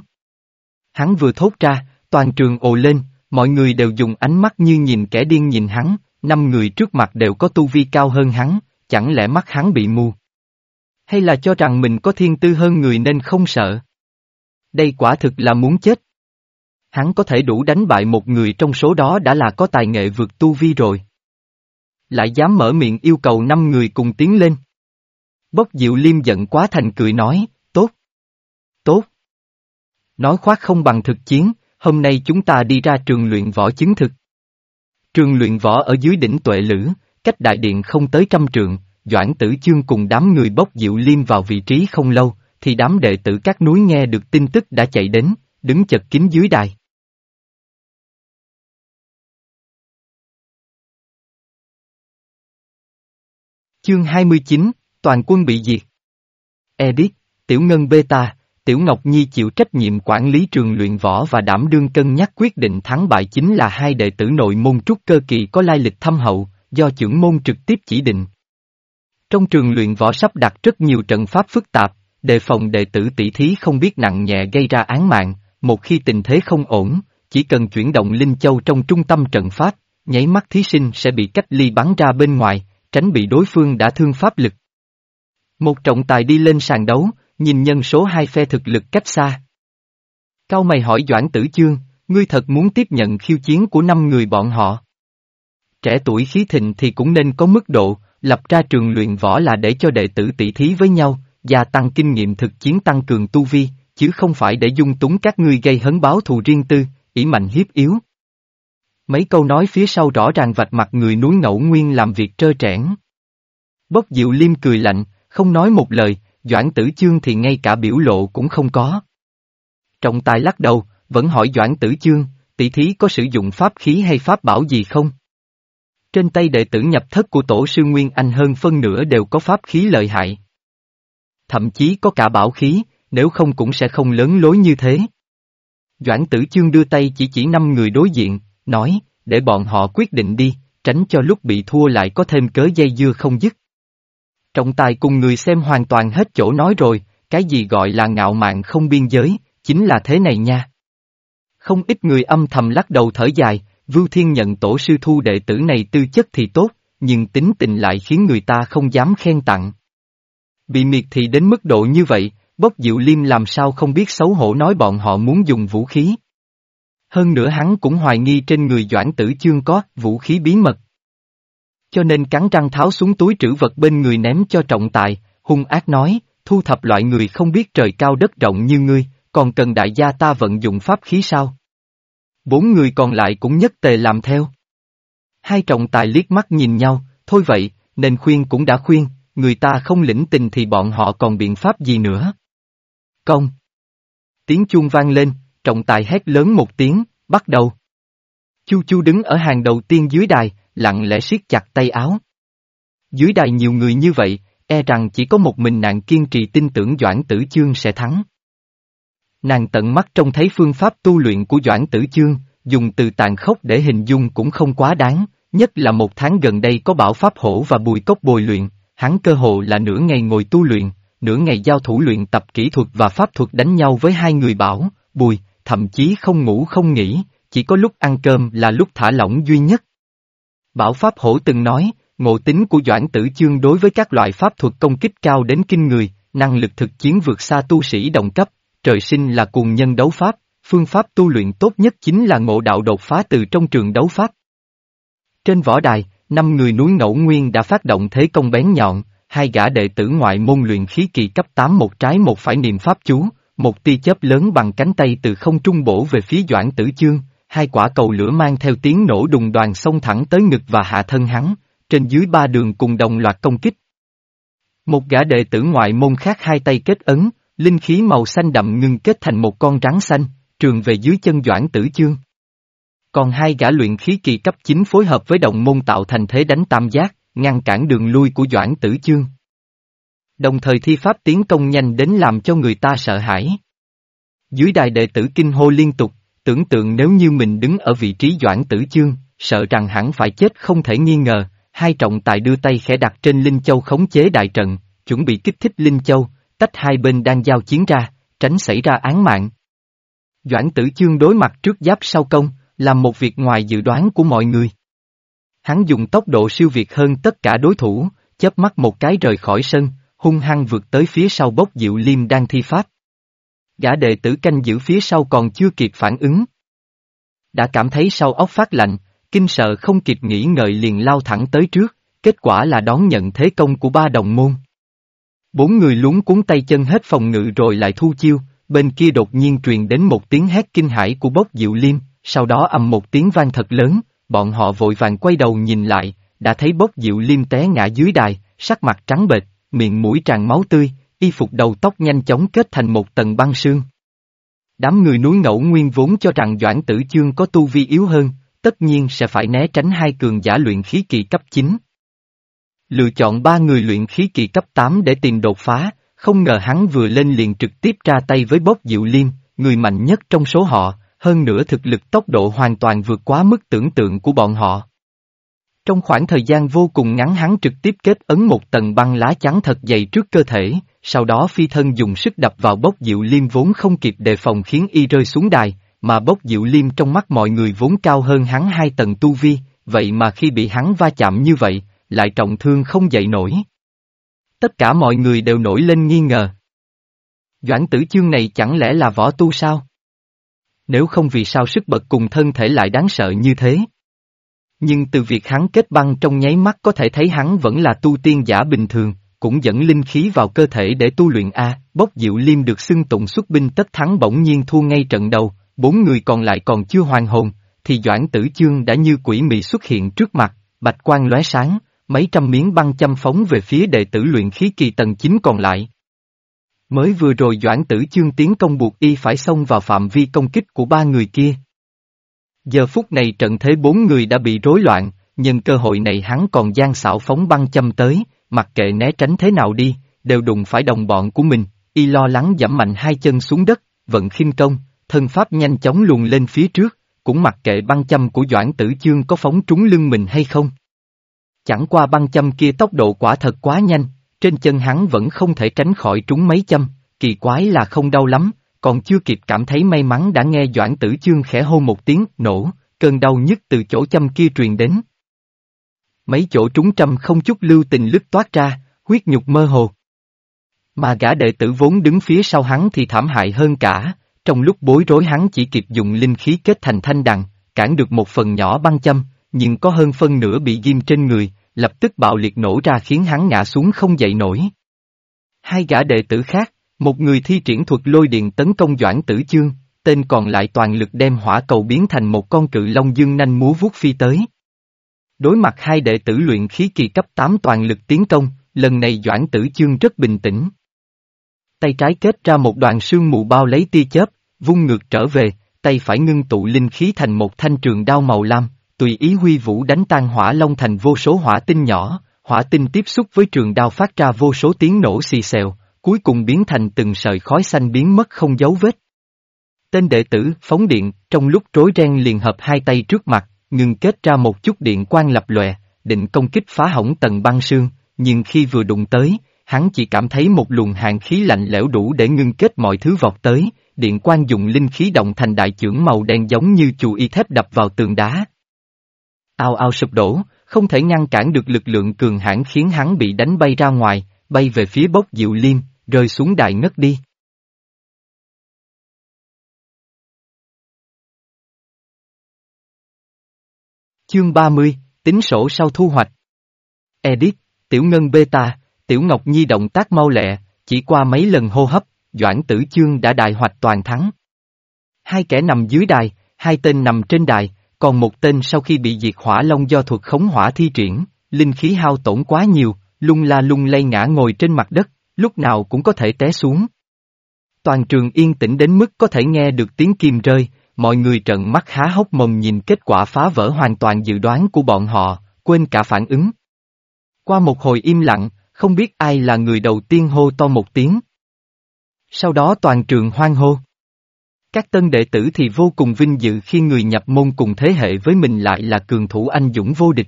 Hắn vừa thốt ra, toàn trường ồ lên, mọi người đều dùng ánh mắt như nhìn kẻ điên nhìn hắn, năm người trước mặt đều có tu vi cao hơn hắn, chẳng lẽ mắt hắn bị mù? Hay là cho rằng mình có thiên tư hơn người nên không sợ? Đây quả thực là muốn chết. Hắn có thể đủ đánh bại một người trong số đó đã là có tài nghệ vượt tu vi rồi. Lại dám mở miệng yêu cầu năm người cùng tiến lên. Bất Diệu Liêm giận quá thành cười nói, tốt. Tốt. Nói khoác không bằng thực chiến, hôm nay chúng ta đi ra trường luyện võ chứng thực. Trường luyện võ ở dưới đỉnh tuệ lữ, cách đại điện không tới trăm trượng, Doãn Tử Chương cùng đám người bốc Diệu Liêm vào vị trí không lâu, thì đám đệ tử các núi nghe được tin tức đã chạy đến, đứng chật kín dưới đài. Chương 29, Toàn quân bị diệt. Edit, Tiểu Ngân Beta, Tiểu Ngọc Nhi chịu trách nhiệm quản lý trường luyện võ và đảm đương cân nhắc quyết định thắng bại chính là hai đệ tử nội môn trúc cơ kỳ có lai lịch thâm hậu, do trưởng môn trực tiếp chỉ định. Trong trường luyện võ sắp đặt rất nhiều trận pháp phức tạp, đề phòng đệ tử tỷ thí không biết nặng nhẹ gây ra án mạng, một khi tình thế không ổn, chỉ cần chuyển động Linh Châu trong trung tâm trận pháp, nháy mắt thí sinh sẽ bị cách ly bắn ra bên ngoài, tránh bị đối phương đã thương pháp lực. Một trọng tài đi lên sàn đấu, nhìn nhân số hai phe thực lực cách xa. Cao mày hỏi Doãn Tử Chương, ngươi thật muốn tiếp nhận khiêu chiến của năm người bọn họ. Trẻ tuổi khí thịnh thì cũng nên có mức độ, lập ra trường luyện võ là để cho đệ tử tỷ thí với nhau, gia tăng kinh nghiệm thực chiến tăng cường tu vi, chứ không phải để dung túng các ngươi gây hấn báo thù riêng tư, ỷ mạnh hiếp yếu. Mấy câu nói phía sau rõ ràng vạch mặt người núi ngẫu nguyên làm việc trơ trẽn. Bốc Diệu Liêm cười lạnh, không nói một lời, Doãn Tử Chương thì ngay cả biểu lộ cũng không có. Trọng tài lắc đầu, vẫn hỏi Doãn Tử Chương, tỷ thí có sử dụng pháp khí hay pháp bảo gì không? Trên tay đệ tử nhập thất của tổ sư Nguyên Anh hơn phân nửa đều có pháp khí lợi hại. Thậm chí có cả bảo khí, nếu không cũng sẽ không lớn lối như thế. Doãn tử chương đưa tay chỉ chỉ năm người đối diện, nói, để bọn họ quyết định đi, tránh cho lúc bị thua lại có thêm cớ dây dưa không dứt. Trọng tài cùng người xem hoàn toàn hết chỗ nói rồi, cái gì gọi là ngạo mạn không biên giới, chính là thế này nha. Không ít người âm thầm lắc đầu thở dài, Vưu Thiên nhận tổ sư thu đệ tử này tư chất thì tốt, nhưng tính tình lại khiến người ta không dám khen tặng. Bị miệt thì đến mức độ như vậy, bốc diệu liêm làm sao không biết xấu hổ nói bọn họ muốn dùng vũ khí. Hơn nữa hắn cũng hoài nghi trên người Doãn Tử Chương có vũ khí bí mật. Cho nên cắn răng tháo xuống túi trữ vật bên người ném cho trọng tài, hung ác nói, thu thập loại người không biết trời cao đất rộng như ngươi, còn cần đại gia ta vận dụng pháp khí sao? Bốn người còn lại cũng nhất tề làm theo. Hai trọng tài liếc mắt nhìn nhau, thôi vậy, nên khuyên cũng đã khuyên, người ta không lĩnh tình thì bọn họ còn biện pháp gì nữa. Công. Tiếng chuông vang lên, trọng tài hét lớn một tiếng, bắt đầu. Chu Chu đứng ở hàng đầu tiên dưới đài, lặng lẽ siết chặt tay áo. Dưới đài nhiều người như vậy, e rằng chỉ có một mình nàng kiên trì tin tưởng Doãn Tử Chương sẽ thắng. Nàng tận mắt trông thấy phương pháp tu luyện của Doãn Tử Chương, dùng từ tàn khốc để hình dung cũng không quá đáng, nhất là một tháng gần đây có bảo pháp hổ và bùi cốc bồi luyện, hắn cơ hồ là nửa ngày ngồi tu luyện, nửa ngày giao thủ luyện tập kỹ thuật và pháp thuật đánh nhau với hai người bảo, bùi, thậm chí không ngủ không nghỉ, chỉ có lúc ăn cơm là lúc thả lỏng duy nhất. Bảo Pháp Hổ từng nói, ngộ tính của Doãn Tử Chương đối với các loại pháp thuật công kích cao đến kinh người, năng lực thực chiến vượt xa tu sĩ đồng cấp, trời sinh là cuồng nhân đấu pháp, phương pháp tu luyện tốt nhất chính là ngộ đạo đột phá từ trong trường đấu pháp. Trên võ đài, năm người núi ngẫu nguyên đã phát động thế công bén nhọn, hai gã đệ tử ngoại môn luyện khí kỳ cấp 8 một trái một phải niệm pháp chú, một tia chớp lớn bằng cánh tay từ không trung bổ về phía Doãn Tử Chương, hai quả cầu lửa mang theo tiếng nổ đùng đoàn xông thẳng tới ngực và hạ thân hắn, trên dưới ba đường cùng đồng loạt công kích. Một gã đệ tử ngoại môn khác hai tay kết ấn, linh khí màu xanh đậm ngưng kết thành một con rắn xanh, trường về dưới chân Doãn Tử Chương. Còn hai gã luyện khí kỳ cấp 9 phối hợp với động môn tạo thành thế đánh tam giác, ngăn cản đường lui của Doãn Tử Chương. Đồng thời thi pháp tiến công nhanh đến làm cho người ta sợ hãi. Dưới đài đệ tử kinh hô liên tục, tưởng tượng nếu như mình đứng ở vị trí Doãn Tử Chương, sợ rằng hẳn phải chết không thể nghi ngờ, hai trọng tài đưa tay khẽ đặt trên Linh Châu khống chế đại trận, chuẩn bị kích thích Linh Châu, tách hai bên đang giao chiến ra, tránh xảy ra án mạng. Doãn tử chương đối mặt trước giáp sau công, làm một việc ngoài dự đoán của mọi người. Hắn dùng tốc độ siêu việt hơn tất cả đối thủ, chớp mắt một cái rời khỏi sân, hung hăng vượt tới phía sau bốc diệu liêm đang thi pháp. Gã đệ tử canh giữ phía sau còn chưa kịp phản ứng. Đã cảm thấy sau óc phát lạnh, kinh sợ không kịp nghĩ ngợi liền lao thẳng tới trước, kết quả là đón nhận thế công của ba đồng môn. Bốn người luống cuốn tay chân hết phòng ngự rồi lại thu chiêu, bên kia đột nhiên truyền đến một tiếng hét kinh hãi của bốc diệu liêm, sau đó ầm một tiếng vang thật lớn, bọn họ vội vàng quay đầu nhìn lại, đã thấy bốc diệu liêm té ngã dưới đài, sắc mặt trắng bệch, miệng mũi tràn máu tươi, y phục đầu tóc nhanh chóng kết thành một tầng băng sương. Đám người núi ngẫu nguyên vốn cho rằng Doãn Tử Chương có tu vi yếu hơn, tất nhiên sẽ phải né tránh hai cường giả luyện khí kỳ cấp 9. Lựa chọn ba người luyện khí kỳ cấp 8 để tìm đột phá, không ngờ hắn vừa lên liền trực tiếp ra tay với bốc diệu liêm, người mạnh nhất trong số họ, hơn nữa thực lực tốc độ hoàn toàn vượt quá mức tưởng tượng của bọn họ. Trong khoảng thời gian vô cùng ngắn hắn trực tiếp kết ấn một tầng băng lá chắn thật dày trước cơ thể, sau đó phi thân dùng sức đập vào bốc diệu liêm vốn không kịp đề phòng khiến y rơi xuống đài, mà bốc diệu liêm trong mắt mọi người vốn cao hơn hắn hai tầng tu vi, vậy mà khi bị hắn va chạm như vậy, lại trọng thương không dậy nổi. Tất cả mọi người đều nổi lên nghi ngờ. Doãn tử chương này chẳng lẽ là võ tu sao? Nếu không vì sao sức bật cùng thân thể lại đáng sợ như thế? Nhưng từ việc hắn kết băng trong nháy mắt có thể thấy hắn vẫn là tu tiên giả bình thường, cũng dẫn linh khí vào cơ thể để tu luyện A, bốc diệu liêm được xưng tụng xuất binh tất thắng bỗng nhiên thua ngay trận đầu, bốn người còn lại còn chưa hoàn hồn, thì Doãn Tử Chương đã như quỷ mị xuất hiện trước mặt, bạch quang lóe sáng, mấy trăm miếng băng châm phóng về phía đệ tử luyện khí kỳ tầng 9 còn lại. Mới vừa rồi Doãn Tử Chương tiến công buộc y phải xông vào phạm vi công kích của ba người kia. Giờ phút này trận thế bốn người đã bị rối loạn, nhưng cơ hội này hắn còn gian xảo phóng băng châm tới, mặc kệ né tránh thế nào đi, đều đụng phải đồng bọn của mình, y lo lắng giảm mạnh hai chân xuống đất, vận khinh công, thân pháp nhanh chóng luồn lên phía trước, cũng mặc kệ băng châm của Doãn Tử Chương có phóng trúng lưng mình hay không. Chẳng qua băng châm kia tốc độ quả thật quá nhanh, trên chân hắn vẫn không thể tránh khỏi trúng mấy châm, kỳ quái là không đau lắm, còn chưa kịp cảm thấy may mắn đã nghe Doãn Tử Chương khẽ hô một tiếng, nổ, cơn đau nhức từ chỗ châm kia truyền đến. Mấy chỗ trúng châm không chút lưu tình lứt toát ra, huyết nhục mơ hồ. Mà gã đệ tử vốn đứng phía sau hắn thì thảm hại hơn cả, trong lúc bối rối hắn chỉ kịp dùng linh khí kết thành thanh đằng, cản được một phần nhỏ băng châm, nhưng có hơn phân nửa bị ghim trên người, lập tức bạo liệt nổ ra khiến hắn ngã xuống không dậy nổi. Hai gã đệ tử khác, một người thi triển thuật lôi điện tấn công Doãn Tử Chương, tên còn lại toàn lực đem hỏa cầu biến thành một con cự long dương nanh múa vuốt phi tới. Đối mặt hai đệ tử luyện khí kỳ cấp 8 toàn lực tiến công, lần này Doãn Tử Chương rất bình tĩnh. Tay trái kết ra một đoàn sương mù bao lấy tia chớp, vung ngược trở về, tay phải ngưng tụ linh khí thành một thanh trường đao màu lam, tùy ý huy vũ đánh tan hỏa long thành vô số hỏa tinh nhỏ, hỏa tinh tiếp xúc với trường đao phát ra vô số tiếng nổ xì xèo, cuối cùng biến thành từng sợi khói xanh biến mất không dấu vết. Tên đệ tử, phóng điện, trong lúc rối ren liền hợp hai tay trước mặt, ngừng kết ra một chút điện quang lập lòe, định công kích phá hỏng tầng băng sương, nhưng khi vừa đụng tới, hắn chỉ cảm thấy một luồng hàng khí lạnh lẽo đủ để ngưng kết mọi thứ vọt tới, điện quang dùng linh khí động thành đại chưởng màu đen giống như chù y thép đập vào tường đá. Ao ao sụp đổ, không thể ngăn cản được lực lượng cường hãn khiến hắn bị đánh bay ra ngoài, bay về phía bốc diệu liêm, rơi xuống đại ngất đi. Chương 30, tính sổ sau thu hoạch. Edit, Tiểu Ngân Beta, Tiểu Ngọc Nhi động tác mau lẹ, chỉ qua mấy lần hô hấp, Doãn Tử Chương đã đại hoạch toàn thắng. Hai kẻ nằm dưới đài, hai tên nằm trên đài, còn một tên sau khi bị diệt hỏa long do thuật khống hỏa thi triển, linh khí hao tổn quá nhiều, lung la lung lay ngã ngồi trên mặt đất, lúc nào cũng có thể té xuống. Toàn trường yên tĩnh đến mức có thể nghe được tiếng kim rơi, mọi người trợn mắt há hốc mồm nhìn kết quả phá vỡ hoàn toàn dự đoán của bọn họ, quên cả phản ứng. Qua một hồi im lặng, không biết ai là người đầu tiên hô to một tiếng. Sau đó toàn trường hoang hô. Các tân đệ tử thì vô cùng vinh dự khi người nhập môn cùng thế hệ với mình lại là cường thủ anh dũng vô địch.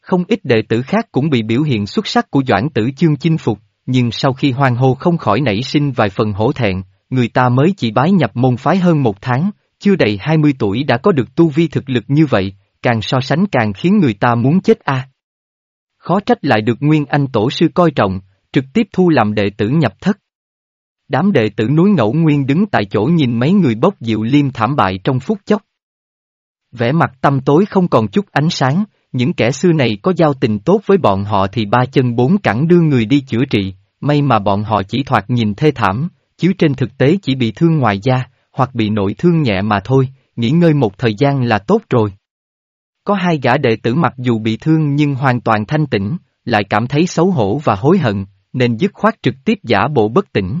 Không ít đệ tử khác cũng bị biểu hiện xuất sắc của Doãn Tử Chương chinh phục, nhưng sau khi hoang hô không khỏi nảy sinh vài phần hổ thẹn, người ta mới chỉ bái nhập môn phái hơn một tháng, chưa đầy 20 tuổi đã có được tu vi thực lực như vậy, càng so sánh càng khiến người ta muốn chết a. Khó trách lại được Nguyên Anh Tổ sư coi trọng, trực tiếp thu làm đệ tử nhập thất. Đám đệ tử núi ngẫu nguyên đứng tại chỗ nhìn mấy người bốc diệu liêm thảm bại trong phút chốc. Vẻ mặt tâm tối không còn chút ánh sáng, những kẻ xưa này có giao tình tốt với bọn họ thì ba chân bốn cẳng đưa người đi chữa trị, may mà bọn họ chỉ thoạt nhìn thê thảm, chứ trên thực tế chỉ bị thương ngoài da, hoặc bị nội thương nhẹ mà thôi, nghỉ ngơi một thời gian là tốt rồi. Có hai gã đệ tử mặc dù bị thương nhưng hoàn toàn thanh tĩnh, lại cảm thấy xấu hổ và hối hận, nên dứt khoát trực tiếp giả bộ bất tỉnh.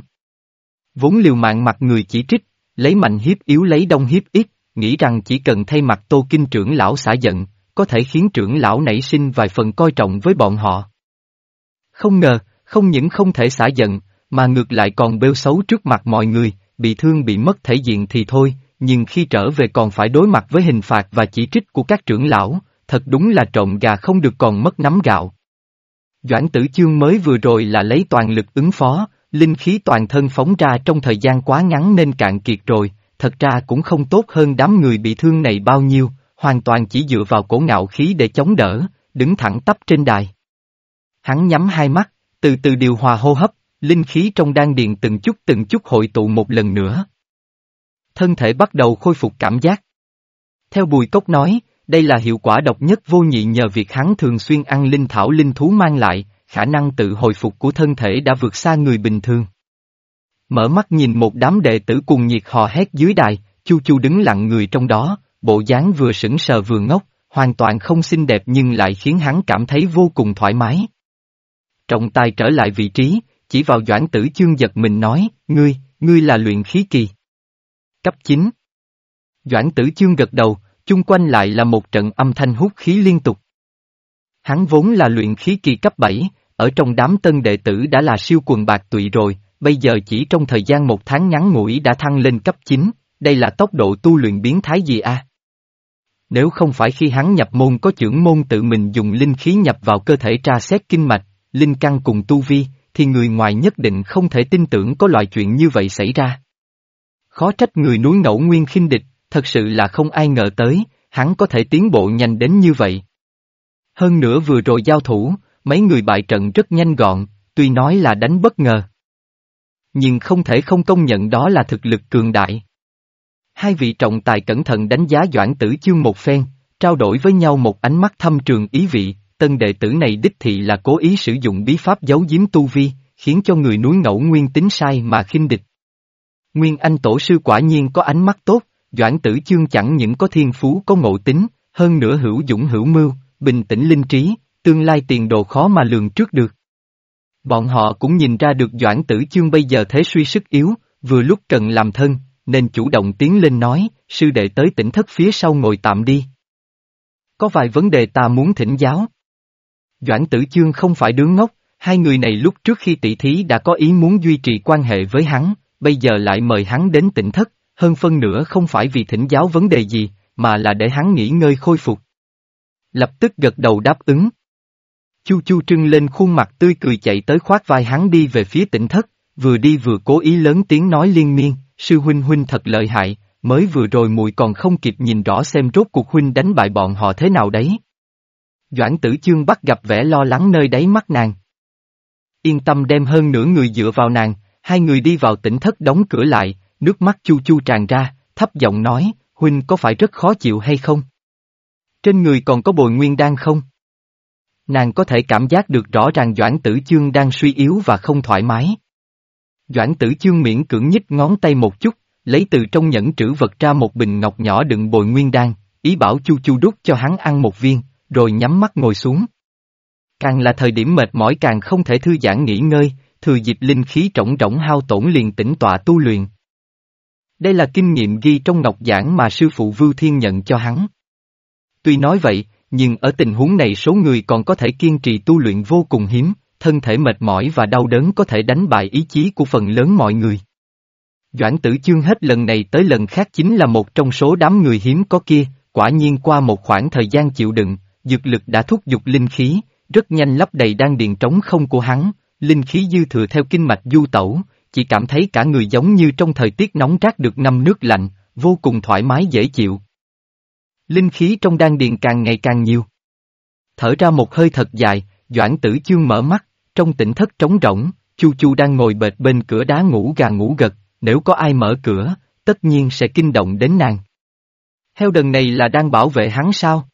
Vốn liều mạng mặt người chỉ trích, lấy mạnh hiếp yếu lấy đông hiếp ít, nghĩ rằng chỉ cần thay mặt tô kinh trưởng lão xả giận, có thể khiến trưởng lão nảy sinh vài phần coi trọng với bọn họ. Không ngờ, không những không thể xả giận, mà ngược lại còn bêu xấu trước mặt mọi người, bị thương bị mất thể diện thì thôi, nhưng khi trở về còn phải đối mặt với hình phạt và chỉ trích của các trưởng lão, thật đúng là trộm gà không được còn mất nắm gạo. Doãn tử chương mới vừa rồi là lấy toàn lực ứng phó, linh khí toàn thân phóng ra trong thời gian quá ngắn nên cạn kiệt rồi, thật ra cũng không tốt hơn đám người bị thương này bao nhiêu, hoàn toàn chỉ dựa vào cổ ngạo khí để chống đỡ, đứng thẳng tắp trên đài. Hắn nhắm hai mắt, từ từ điều hòa hô hấp, linh khí trong đan điền từng chút từng chút hội tụ một lần nữa. Thân thể bắt đầu khôi phục cảm giác. Theo Bùi Cốc nói, đây là hiệu quả độc nhất vô nhị nhờ việc hắn thường xuyên ăn linh thảo linh thú mang lại, khả năng tự hồi phục của thân thể đã vượt xa người bình thường. Mở mắt nhìn một đám đệ tử cùng nhiệt hò hét dưới đài, Chu Chu đứng lặng người trong đó, bộ dáng vừa sững sờ vừa ngốc, hoàn toàn không xinh đẹp nhưng lại khiến hắn cảm thấy vô cùng thoải mái. Trọng tài trở lại vị trí, chỉ vào Doãn Tử Chương giật mình nói, ngươi, ngươi là luyện khí kỳ. Cấp 9 Doãn Tử Chương gật đầu, chung quanh lại là một trận âm thanh hút khí liên tục. Hắn vốn là luyện khí kỳ cấp 7, ở trong đám tân đệ tử đã là siêu quần bạc tụy rồi, bây giờ chỉ trong thời gian một tháng ngắn ngủi đã thăng lên cấp 9, đây là tốc độ tu luyện biến thái gì a? Nếu không phải khi hắn nhập môn có trưởng môn tự mình dùng linh khí nhập vào cơ thể tra xét kinh mạch, linh căn cùng tu vi, thì người ngoài nhất định không thể tin tưởng có loại chuyện như vậy xảy ra. Khó trách người núi ngẫu nguyên khinh địch, thật sự là không ai ngờ tới, hắn có thể tiến bộ nhanh đến như vậy. Hơn nữa vừa rồi giao thủ, mấy người bại trận rất nhanh gọn, tuy nói là đánh bất ngờ. Nhưng không thể không công nhận đó là thực lực cường đại. Hai vị trọng tài cẩn thận đánh giá Doãn Tử Chương một phen, trao đổi với nhau một ánh mắt thâm trường ý vị, tân đệ tử này đích thị là cố ý sử dụng bí pháp giấu giếm tu vi, khiến cho người núi ngẫu nguyên tính sai mà khinh địch. Nguyên Anh tổ sư quả nhiên có ánh mắt tốt, Doãn Tử Chương chẳng những có thiên phú có ngộ tính, hơn nữa hữu dũng hữu mưu, bình tĩnh linh trí, tương lai tiền đồ khó mà lường trước được. Bọn họ cũng nhìn ra được Doãn Tử Chương bây giờ thế suy sức yếu, vừa lúc cần làm thân, nên chủ động tiến lên nói, sư đệ tới tỉnh thất phía sau ngồi tạm đi. Có vài vấn đề ta muốn thỉnh giáo. Doãn Tử Chương không phải đứa ngốc, hai người này lúc trước khi tỷ thí đã có ý muốn duy trì quan hệ với hắn, bây giờ lại mời hắn đến tỉnh thất, hơn phân nữa không phải vì thỉnh giáo vấn đề gì, mà là để hắn nghỉ ngơi khôi phục. Lập tức gật đầu đáp ứng. Chu Chu trưng lên khuôn mặt tươi cười chạy tới khoát vai hắn đi về phía tỉnh thất, vừa đi vừa cố ý lớn tiếng nói liên miên, sư huynh huynh thật lợi hại, mới vừa rồi mùi còn không kịp nhìn rõ xem rốt cuộc huynh đánh bại bọn họ thế nào đấy. Doãn tử chương bắt gặp vẻ lo lắng nơi đáy mắt nàng. Yên tâm đem hơn nửa người dựa vào nàng, hai người đi vào tỉnh thất đóng cửa lại, nước mắt chu chu tràn ra, thấp giọng nói, huynh có phải rất khó chịu hay không? Trên người còn có bồi nguyên đan không? Nàng có thể cảm giác được rõ ràng Doãn Tử Chương đang suy yếu và không thoải mái. Doãn Tử Chương miễn cưỡng nhích ngón tay một chút, lấy từ trong nhẫn trữ vật ra một bình ngọc nhỏ đựng bồi nguyên đan, ý bảo Chu Chu đút cho hắn ăn một viên, rồi nhắm mắt ngồi xuống. Càng là thời điểm mệt mỏi càng không thể thư giãn nghỉ ngơi, thừa dịp linh khí trọng rỗng hao tổn liền tĩnh tọa tu luyện. Đây là kinh nghiệm ghi trong ngọc giảng mà sư phụ Vưu Thiên nhận cho hắn. Tuy nói vậy, nhưng ở tình huống này số người còn có thể kiên trì tu luyện vô cùng hiếm, thân thể mệt mỏi và đau đớn có thể đánh bại ý chí của phần lớn mọi người. Doãn tử chương hết lần này tới lần khác chính là một trong số đám người hiếm có kia, quả nhiên qua một khoảng thời gian chịu đựng, dược lực đã thúc giục linh khí, rất nhanh lấp đầy đan điền trống không của hắn, linh khí dư thừa theo kinh mạch du tẩu, chỉ cảm thấy cả người giống như trong thời tiết nóng rát được ngâm nước lạnh, vô cùng thoải mái dễ chịu. Linh khí trong đan điền càng ngày càng nhiều. Thở ra một hơi thật dài, Doãn tử chương mở mắt, trong tỉnh thất trống rỗng, Chu Chu đang ngồi bệt bên cửa đá ngủ gà ngủ gật, nếu có ai mở cửa, tất nhiên sẽ kinh động đến nàng. Heo đần này là đang bảo vệ hắn sao?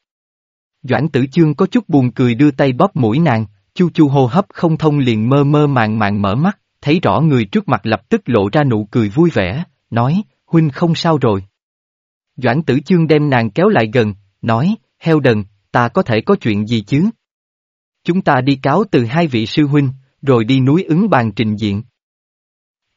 Doãn tử chương có chút buồn cười đưa tay bóp mũi nàng, Chu Chu hô hấp không thông liền mơ mơ màng màng mở mắt, thấy rõ người trước mặt lập tức lộ ra nụ cười vui vẻ, nói, huynh không sao rồi. Doãn tử chương đem nàng kéo lại gần, nói, heo đần, ta có thể có chuyện gì chứ? Chúng ta đi cáo từ hai vị sư huynh, rồi đi núi ứng bàn trình diện.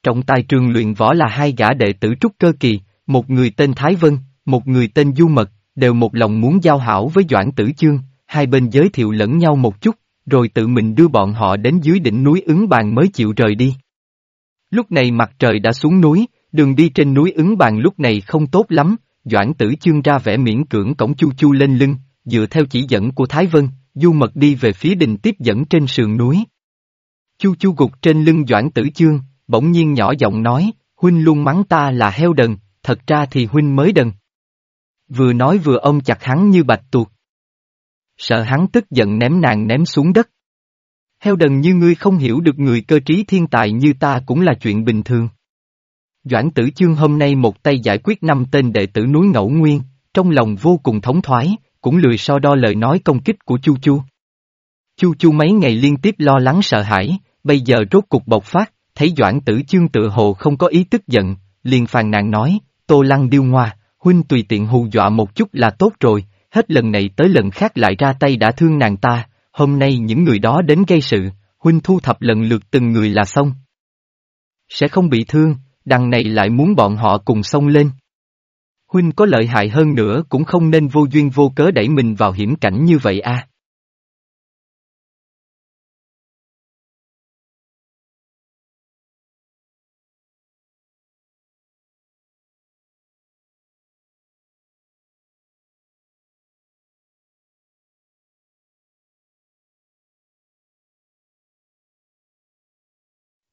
Trọng tài trường luyện võ là hai gã đệ tử trúc cơ kỳ, một người tên Thái Vân, một người tên Du Mật, đều một lòng muốn giao hảo với Doãn Tử Chương, hai bên giới thiệu lẫn nhau một chút, rồi tự mình đưa bọn họ đến dưới đỉnh núi ứng bàn mới chịu rời đi. Lúc này mặt trời đã xuống núi, đường đi trên núi ứng bàn lúc này không tốt lắm, Doãn Tử Chương ra vẻ miễn cưỡng cổng chu chu lên lưng, dựa theo chỉ dẫn của Thái Vân, Du Mật đi về phía đình tiếp dẫn trên sườn núi. Chu chu gục trên lưng Doãn Tử Chương, bỗng nhiên nhỏ giọng nói, huynh luôn mắng ta là heo đần, thật ra thì huynh mới đần. Vừa nói vừa ông chặt hắn như bạch tuột. Sợ hắn tức giận ném nàng ném xuống đất. Heo đần như ngươi không hiểu được người cơ trí thiên tài như ta cũng là chuyện bình thường. Doãn tử chương hôm nay một tay giải quyết năm tên đệ tử núi ngẫu nguyên, trong lòng vô cùng thống thoái, cũng lười so đo lời nói công kích của Chu Chu. Chu chu mấy ngày liên tiếp lo lắng sợ hãi, bây giờ rốt cục bộc phát, thấy Doãn tử chương tự hồ không có ý tức giận, liền phàn nàn nói, Tô Lăng điêu ngoa, huynh tùy tiện hù dọa một chút là tốt rồi, hết lần này tới lần khác lại ra tay đã thương nàng ta, hôm nay những người đó đến gây sự, huynh thu thập lần lượt từng người là xong. Sẽ không bị thương, đằng này lại muốn bọn họ cùng xông lên. Huynh có lợi hại hơn nữa cũng không nên vô duyên vô cớ đẩy mình vào hiểm cảnh như vậy a.